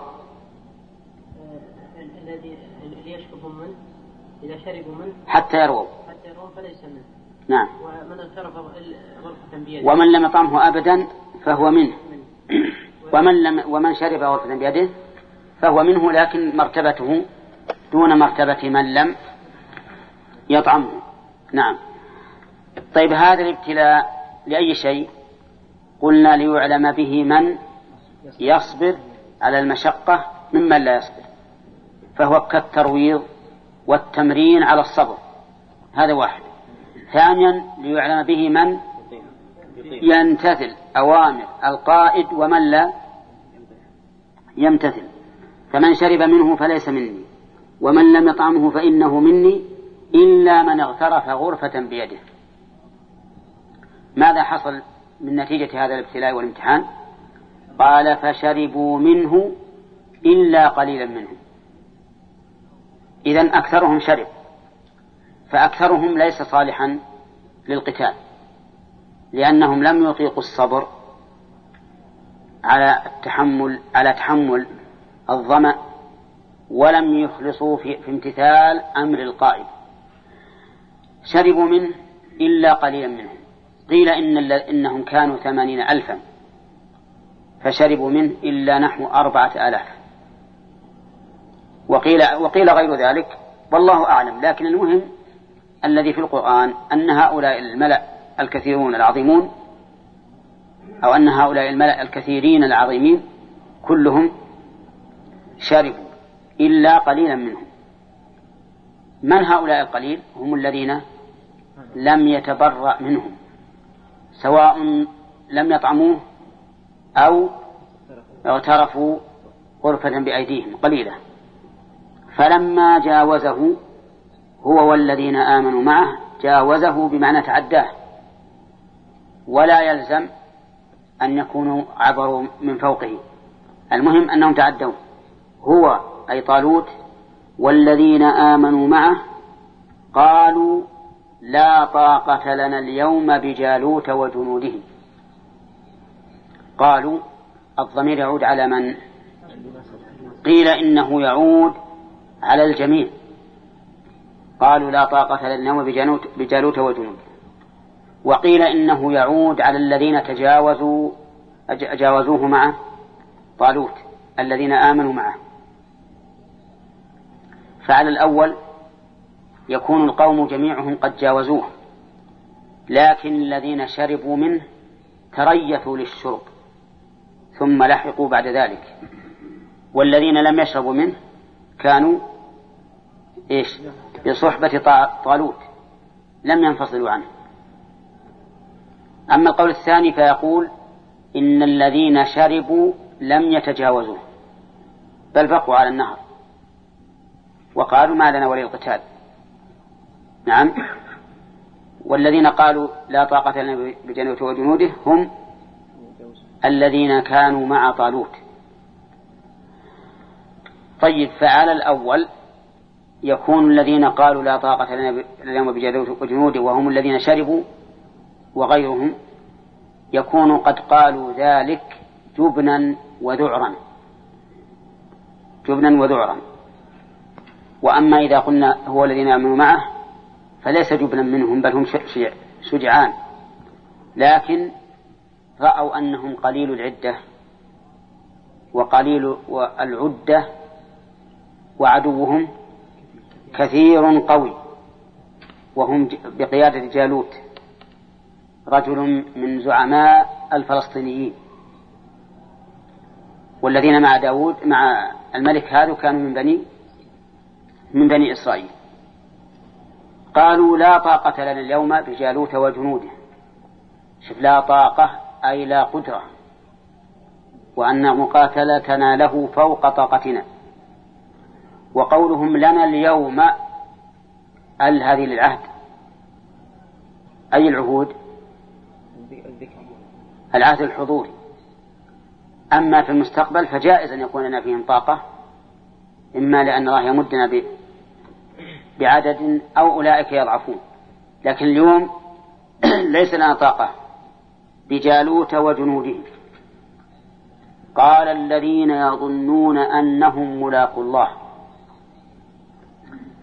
الذي يشرب منه إذا شربوا منه. حتى يرووا حتى يرووا فليس منه. نعم. ومن اغترف غرفة بيده. ومن لم يطعمه أبدا فهو منه. ومن لم ومن شرب غرفة بيده فهو منه لكن مرتبته دون مرتبة من لم يطعمه. نعم. طيب هذا الابتلاء لأي شيء؟ قلنا ليعلم به من يصبر على المشقة ممن لا يصبر. فهو كالترويض والتمرين على الصبر. هذا واحد. ثانيا ليعلم به من؟ يمتثل. أوامر. القائد ومن لا؟ يمتثل. فمن شرب منه فليس مني. ومن لم يطعمه فإنه مني. إلا من اغترف غرفة بيده. ماذا حصل من نتيجة هذا الابتلاء والامتحان؟ قال فشربوا منه إلا قليلا منهم. إذا أكثرهم شرب. فأكثرهم ليس صالحا للقتال لأنهم لم يطيقوا الصبر على التحمل على تحمل الظمأ ولم يخلصوا في, في امتثال أمر القائد. شربوا منه إلا قليلا منهم. قيل إن إنهم كانوا ثمانين ألفا فشربوا منه إلا نحو أربعة آلاف. وقيل, وقيل غير ذلك والله أعلم لكن المهم الذي في القرآن أن هؤلاء الملأ الكثيرون العظيمون أو أن هؤلاء الملأ الكثيرين العظيمين كلهم شربوا إلا قليلا منهم. من هؤلاء القليل؟ هم الذين لم يتبرأ منهم. سواء لم يطعموه أو اغترفوا غرفة بأيديهم قليلة فلما جاوزه هو والذين آمنوا معه جاوزه بمعنى تعداه ولا يلزم أن يكونوا عبروا من فوقه. المهم أنهم تعدوا. هو أي طالوت والذين آمنوا معه قالوا لا طاقة لنا اليوم بجالوت وجنوده. قالوا الضمير يعود على من؟ قيل إنه يعود على الجميع. قالوا لا طاقة لنا بجالوت وجنوده وقيل إنه يعود على الذين تجاوزوا جاوزوه معه. طالوت الذين آمنوا معه. فعلى الأول يكون القوم جميعهم قد جاوزوه لكن الذين شربوا منه تريثوا للشرب ثم لحقوا بعد ذلك. والذين لم يشربوا منه كانوا إيش؟ بصحبة طالوت لم ينفصلوا عنه. أما القول الثاني فيقول إن الذين شربوا لم يتجاوزوه بل بقوا على النهر. وقالوا ما لنا وللقتال نعم. والذين قالوا لا طاقة لنا بجنوت وجنوده هم الذين كانوا مع طالوت. طيب فعلى الأول يكون الذين قالوا لا طاقة لنا اليوم بجنوت وجنوده وهم الذين شربوا وغيرهم يكون قد قالوا ذلك جبنا وذعرا. جبنا وذعرا. وأما إذا قلنا هو الذين آمنوا معه فليس جبنا منهم بل هم شجعان. لكن رأوا أنهم قليل العدة وقليل العدة وعدوهم كثير قوي وهم بقيادة جالوت رجل من زعماء الفلسطينيين. والذين مع داود مع الملك هذا كانوا من بني من بني إسرائيل. قالوا لا طاقة لنا اليوم بجالوت وجنوده. شوف لا طاقة أي لا قدرة. وأن مقاتلتنا له فوق طاقتنا. وقولهم لنا اليوم ال هذه للعهد. أي العهود؟ العهد الحضوري أما في المستقبل فجائز أن يكون لنا فيهم طاقة إما لأن الله يمدنا بعدد أو أولئك يضعفون. لكن اليوم ليس لنا طاقة. بجالوت وجنوده. قال الذين يظنون أنهم ملاقوا الله.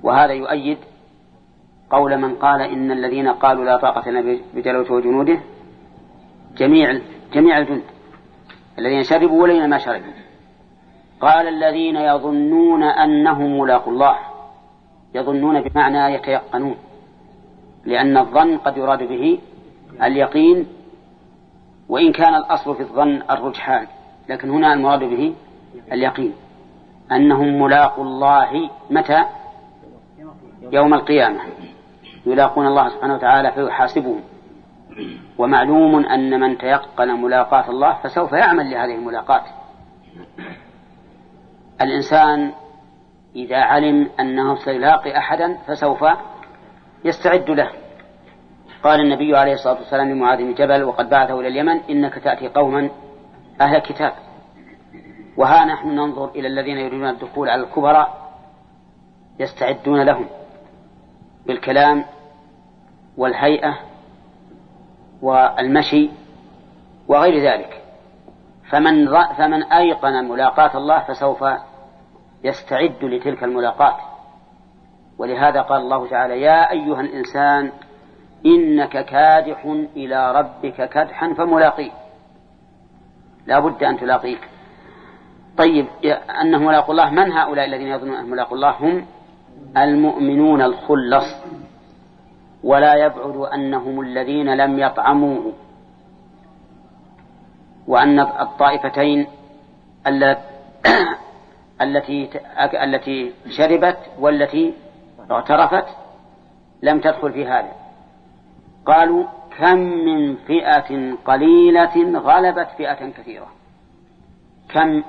وهذا يؤيد قول من قال إن الذين قالوا لا طاقة لنا بجالوت وجنوده جميع جميع الجند الذين شربوا والذين ما شربوا. قال الذين يظنون أنهم ملاقوا الله. يظنون بمعنى يتيقنون. لأن الظن قد يراد به اليقين وإن كان الأصل في الظن الرجحان لكن هنا المراد به اليقين. أنهم ملاقوا الله متى؟ يوم القيامة. يلاقون الله سبحانه وتعالى فيحاسبهم. ومعلوم أن من تيقن ملاقاة الله فسوف يعمل لهذه الملاقاة. الإنسان إذا علم أنه سيلاقي أحدا فسوف يستعد له. قال النبي عليه الصلاة والسلام لمعاذ بن جبل وقد بعثه إلى اليمن إنك تأتي قوما أهل كتاب. وها نحن ننظر إلى الذين يريدون الدخول على الكبراء يستعدون لهم. بالكلام والهيئة والمشي وغير ذلك. فمن فمن أيقن ملاقاة الله فسوف يستعد لتلك الملاقاة ولهذا قال الله تعالى يا أيها الإنسان إنك كادح إلى ربك كدحا فملاقيه. لا بد أن تلاقيه طيب أنه ملاق الله من هؤلاء الذين يظنون أنهم ملاق الله؟ هم المؤمنون الخلص ولا يبعد أنهم الذين لم يطعموه وأن الطائفتين التي التي شربت والتي اعترفت لم تدخل في هذا. قالوا كم من فئة قليلة غلبت فئة كثيرة. كم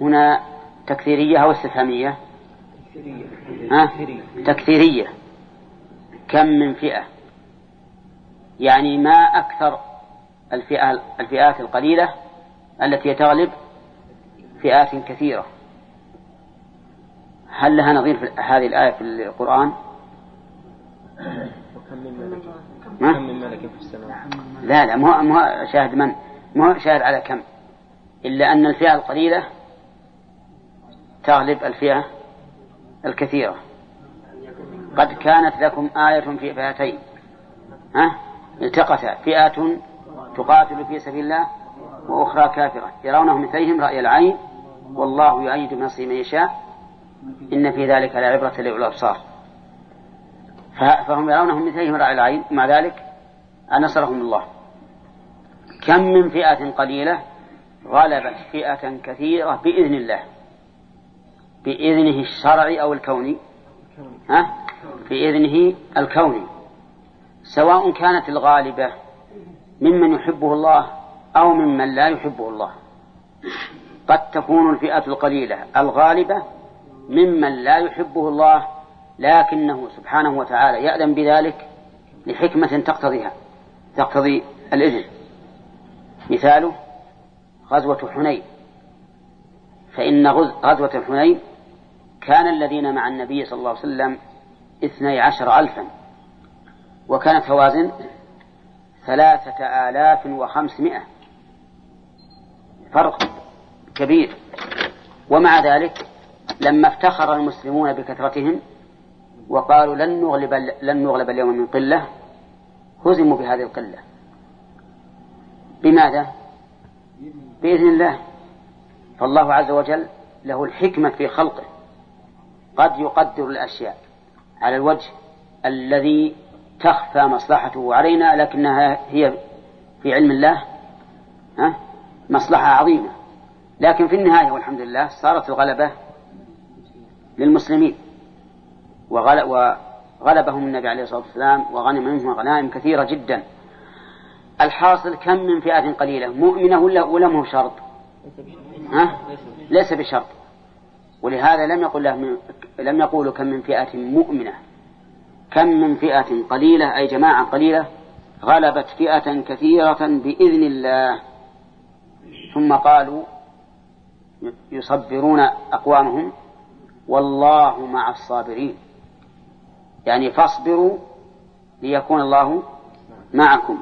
هنا تكثيرية أو استفهامية؟ تكثيرية. تكثيرية. كم من فئة؟ يعني ما أكثر الفئة الفئات القليلة التي تغلب فئات كثيرة. هل لها نظير في هذه الآية في القرآن؟ وكم كم من ملك في السماء لا لا مو مو شاهد من؟ مو شاهد على كم. إلا أن الفئة القليلة تغلب الفئة الكثيرة. قد كانت لكم آية في فئتين. ها؟ التقتا فئة تقاتل في سبيل الله وأخرى كافرة. يرونهم مثلهم رأي العين. والله يؤيد بنصره من يشاء. إن في ذلك لعبرة لأولي الأبصار فهم يرونهم مثلهم رأي العين. ومع ذلك نصرهم الله. كم من فئة قليلة غلبت فئة كثيرة بإذن الله. بإذنه الشرعي أو الكوني؟ ها؟ بإذنه الكوني. سواء كانت الغالبة ممن يحبه الله أو ممن لا يحبه الله. قد تكون الفئة القليلة. الغالبة ممن لا يحبه الله لكنه سبحانه وتعالى يأذن بذلك لحكمة تقتضيها تقتضي الإذن. مثاله غزوة حنين. فإن غزوة حنين كان الذين مع النبي صلى الله عليه وسلم اثني عشر ألفا. وكانت هوازن ثلاثة آلاف وخمسمائة. فرق كبير. ومع ذلك لما افتخر المسلمون بكثرتهم وقالوا لن نغلب لن نغلب اليوم من قلة هزموا بهذه القلة. بماذا؟ بإذن الله. فالله عز وجل له الحكمة في خلقه. قد يقدر الأشياء على الوجه الذي تخفى مصلحته علينا لكنها هي في علم الله مصلحة عظيمة. لكن في النهاية والحمد لله صارت الغلبة للمسلمين. وغلبهم النبي عليه الصلاة والسلام وغنم منهم غنائم كثيرة جدا. الحاصل كم من فئة قليلة مؤمنة ولا ولا مو شرط؟ ها؟ ليس بشرط. ولهذا لم يقل له لم يقولوا كم من فئة مؤمنة. كم من فئة قليلة أي جماعة قليلة غلبت فئة كثيرة بإذن الله. ثم قالوا يصبرون أقوامهم والله مع الصابرين. يعني فاصبروا ليكون الله معكم.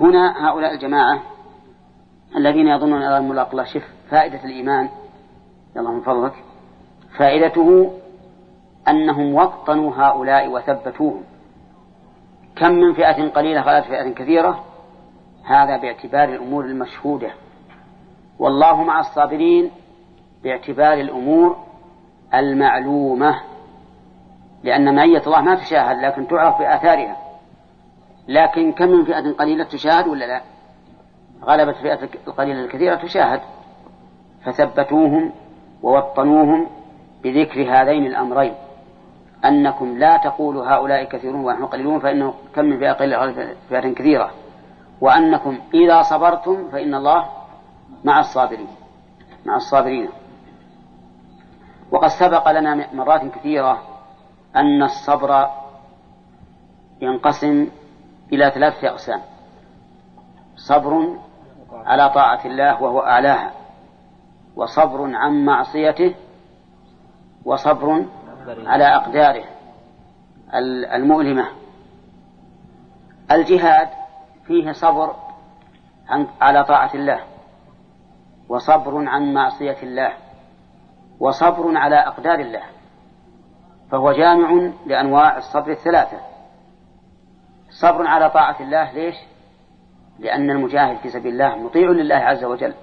هنا هؤلاء الجماعة الذين يظنون أن الملاق الله شف فائدة الإيمان يلا من فضلك فائدته أنهم وطنوا هؤلاء وثبتوهم. كم من فئة قليلة غلبت فئة كثيرة هذا باعتبار الأمور المشهودة. والله مع الصابرين باعتبار الأمور المعلومة لأن معية الله ما تشاهد لكن تعرف بآثارها. لكن كم من فئة قليلة تشاهد ولا لا؟ غلبت فئة القليلة الكثيرة تشاهد فثبتوهم ووطنوهم بذكر هذين الأمرين. أنكم لا تقولوا هؤلاء كثيرون ونحن قليلون فإنه كم من فئة قليلة فئة كثيرة. وأنكم إذا صبرتم فإن الله مع الصابرين مع الصابرين. وقد سبق لنا مرات كثيرة أن الصبر ينقسم إلى ثلاثة أقسام. صبر على طاعة الله وهو أعلاها. وصبر عن معصيته وصبر على أقداره المؤلمة. الجهاد فيه صبر على طاعة الله وصبر عن معصية الله وصبر على أقدار الله فهو جامع لأنواع الصبر الثلاثة. صبر على طاعة الله ليش؟ لأن المجاهد في سبيل الله مطيع لله عز وجل.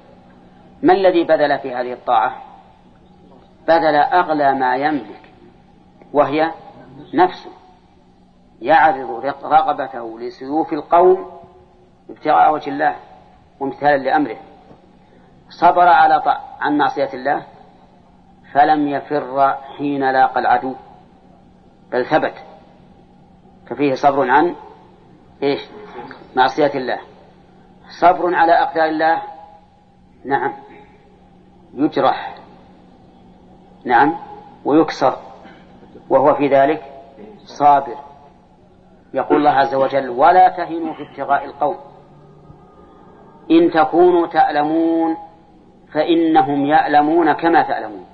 ما الذي بذل في هذه الطاعة؟ بذل أغلى ما يملك وهي نفسه. يعرض رغبته لسيوف القوم ابتغاء وجه الله وامتثالا لأمره. صبر على عن معصية الله فلم يفر حين لاقى العدو بل ثبت. ففيه صبر عن إيش؟ معصية الله. صبر على أقدار الله؟ نعم. يجرح. نعم. ويكسر. وهو في ذلك صابر. يقول الله عز وجل ولا تهنوا في ابتغاء القوم. إن تكونوا تألمون فإنهم يألمون كما تألمون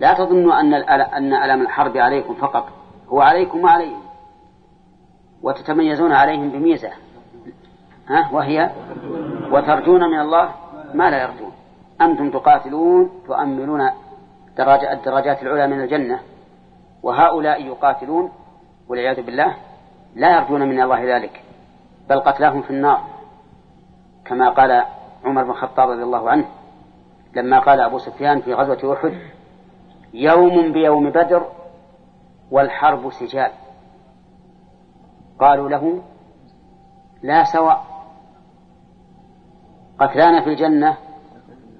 لا تظنوا أن أن ألم الحرب عليكم فقط. هو عليكم وعليهم. وتتميزون عليهم بميزة. ها؟ وهي وترجون من الله ما لا يرجون. أنتم تقاتلون تؤملون درجة الدرجات العلى من الجنة وهؤلاء يقاتلون والعياذ بالله لا يرجون من الله ذلك بل قتلاهم في النار. كما قال عمر بن الخطاب رضي الله عنه لما قال أبو سفيان في غزوة أحد يوم بيوم بدر والحرب سجال. قالوا له لا سواء قتلانا في الجنة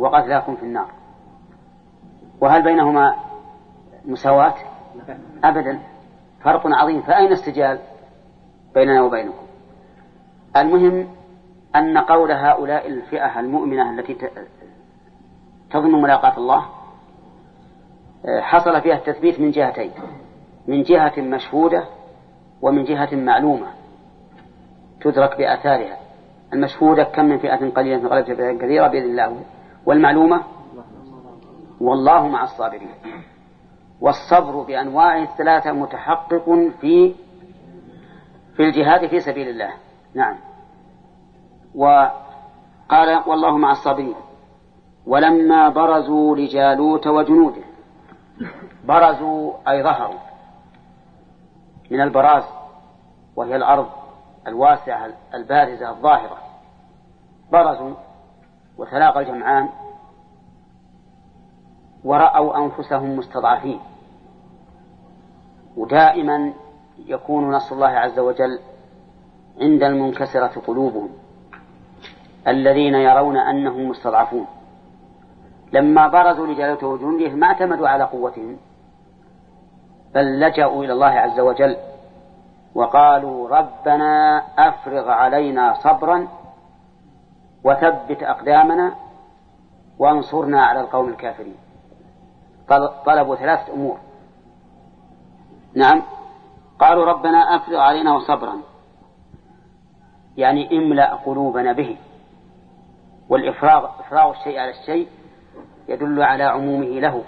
وقتلاكم في النار. وهل بينهما مساواة؟ أبدا. فرق عظيم. فأين السجال بيننا وبينكم؟ المهم أن قول هؤلاء الفئة المؤمنة التي تظن ملاقاة الله حصل فيها التثبيت من جهتين. من جهة مشهودة ومن جهة معلومة تدرك بآثارها. المشهودة كم من فئة قليلة غلبت فئة كثيرة بإذن الله. والمعلومة؟ والله مع الصابرين. والصبر بأنواعه الثلاثة متحقق في في الجهاد في سبيل الله. نعم. وقال والله مع الصابرين. ولما برزوا لجالوت وجنوده. برزوا أي ظهروا. من البراز. وهي الأرض الواسعة البارزة الظاهرة. برزوا وتلاقى الجمعان. ورأوا أنفسهم مستضعفين. ودائما يكون نصر الله عز وجل عند المنكسرة قلوبهم الذين يرون أنهم مستضعفون. لما برزوا لجلالته وجنوده ما اعتمدوا على قوتهم بل لجأوا إلى الله عز وجل وقالوا ربنا أفرغ علينا صبرا وثبت أقدامنا وانصرنا على القوم الكافرين. طلبوا ثلاثة أمور. نعم. قالوا ربنا أفرغ علينا صبرا. يعني املأ قلوبنا به. والإفراغ إفراغ الشيء على الشيء يدل على عمومه له.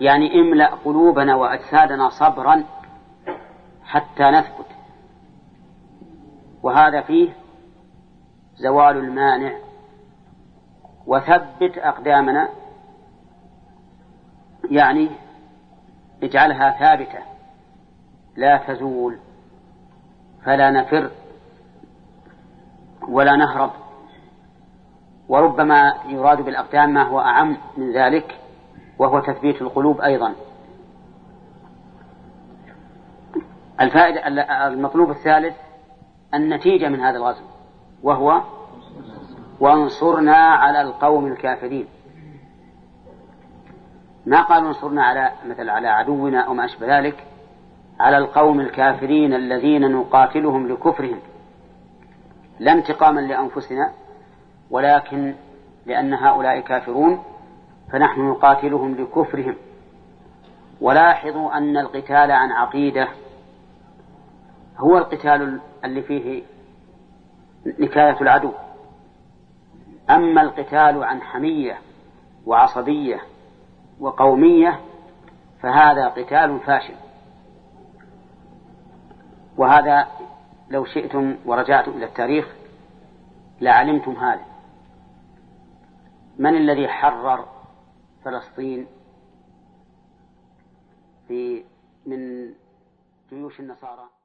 يعني املأ قلوبنا وأجسادنا صبرا حتى نثبت. وهذا فيه زوال المانع. وثبت أقدامنا يعني اجعلها ثابتة. لا تزول فلا نفر ولا نهرب. وربما يراد بالأقدام ما هو أعم من ذلك وهو تثبيت القلوب أيضا. الفائدة المطلوب الثالث النتيجة من هذا الغزو وهو وانصرنا على القوم الكافرين. ما قالوا انصرنا على مثل على عدونا أو ما أشبه ذلك على القوم الكافرين الذين نقاتلهم لكفرهم لا انتقاما لأنفسنا ولكن لأن هؤلاء كافرون فنحن نقاتلهم لكفرهم ولاحظوا أن القتال عن عقيدة هو القتال اللي فيه نكاية العدو. أما القتال عن حمية وعصبية وقومية فهذا قتال فاشل. وهذا لو شئتم ورجعتم إلى التاريخ لعلمتم هذا. من الذي حرر فلسطين في من جيوش النصارى؟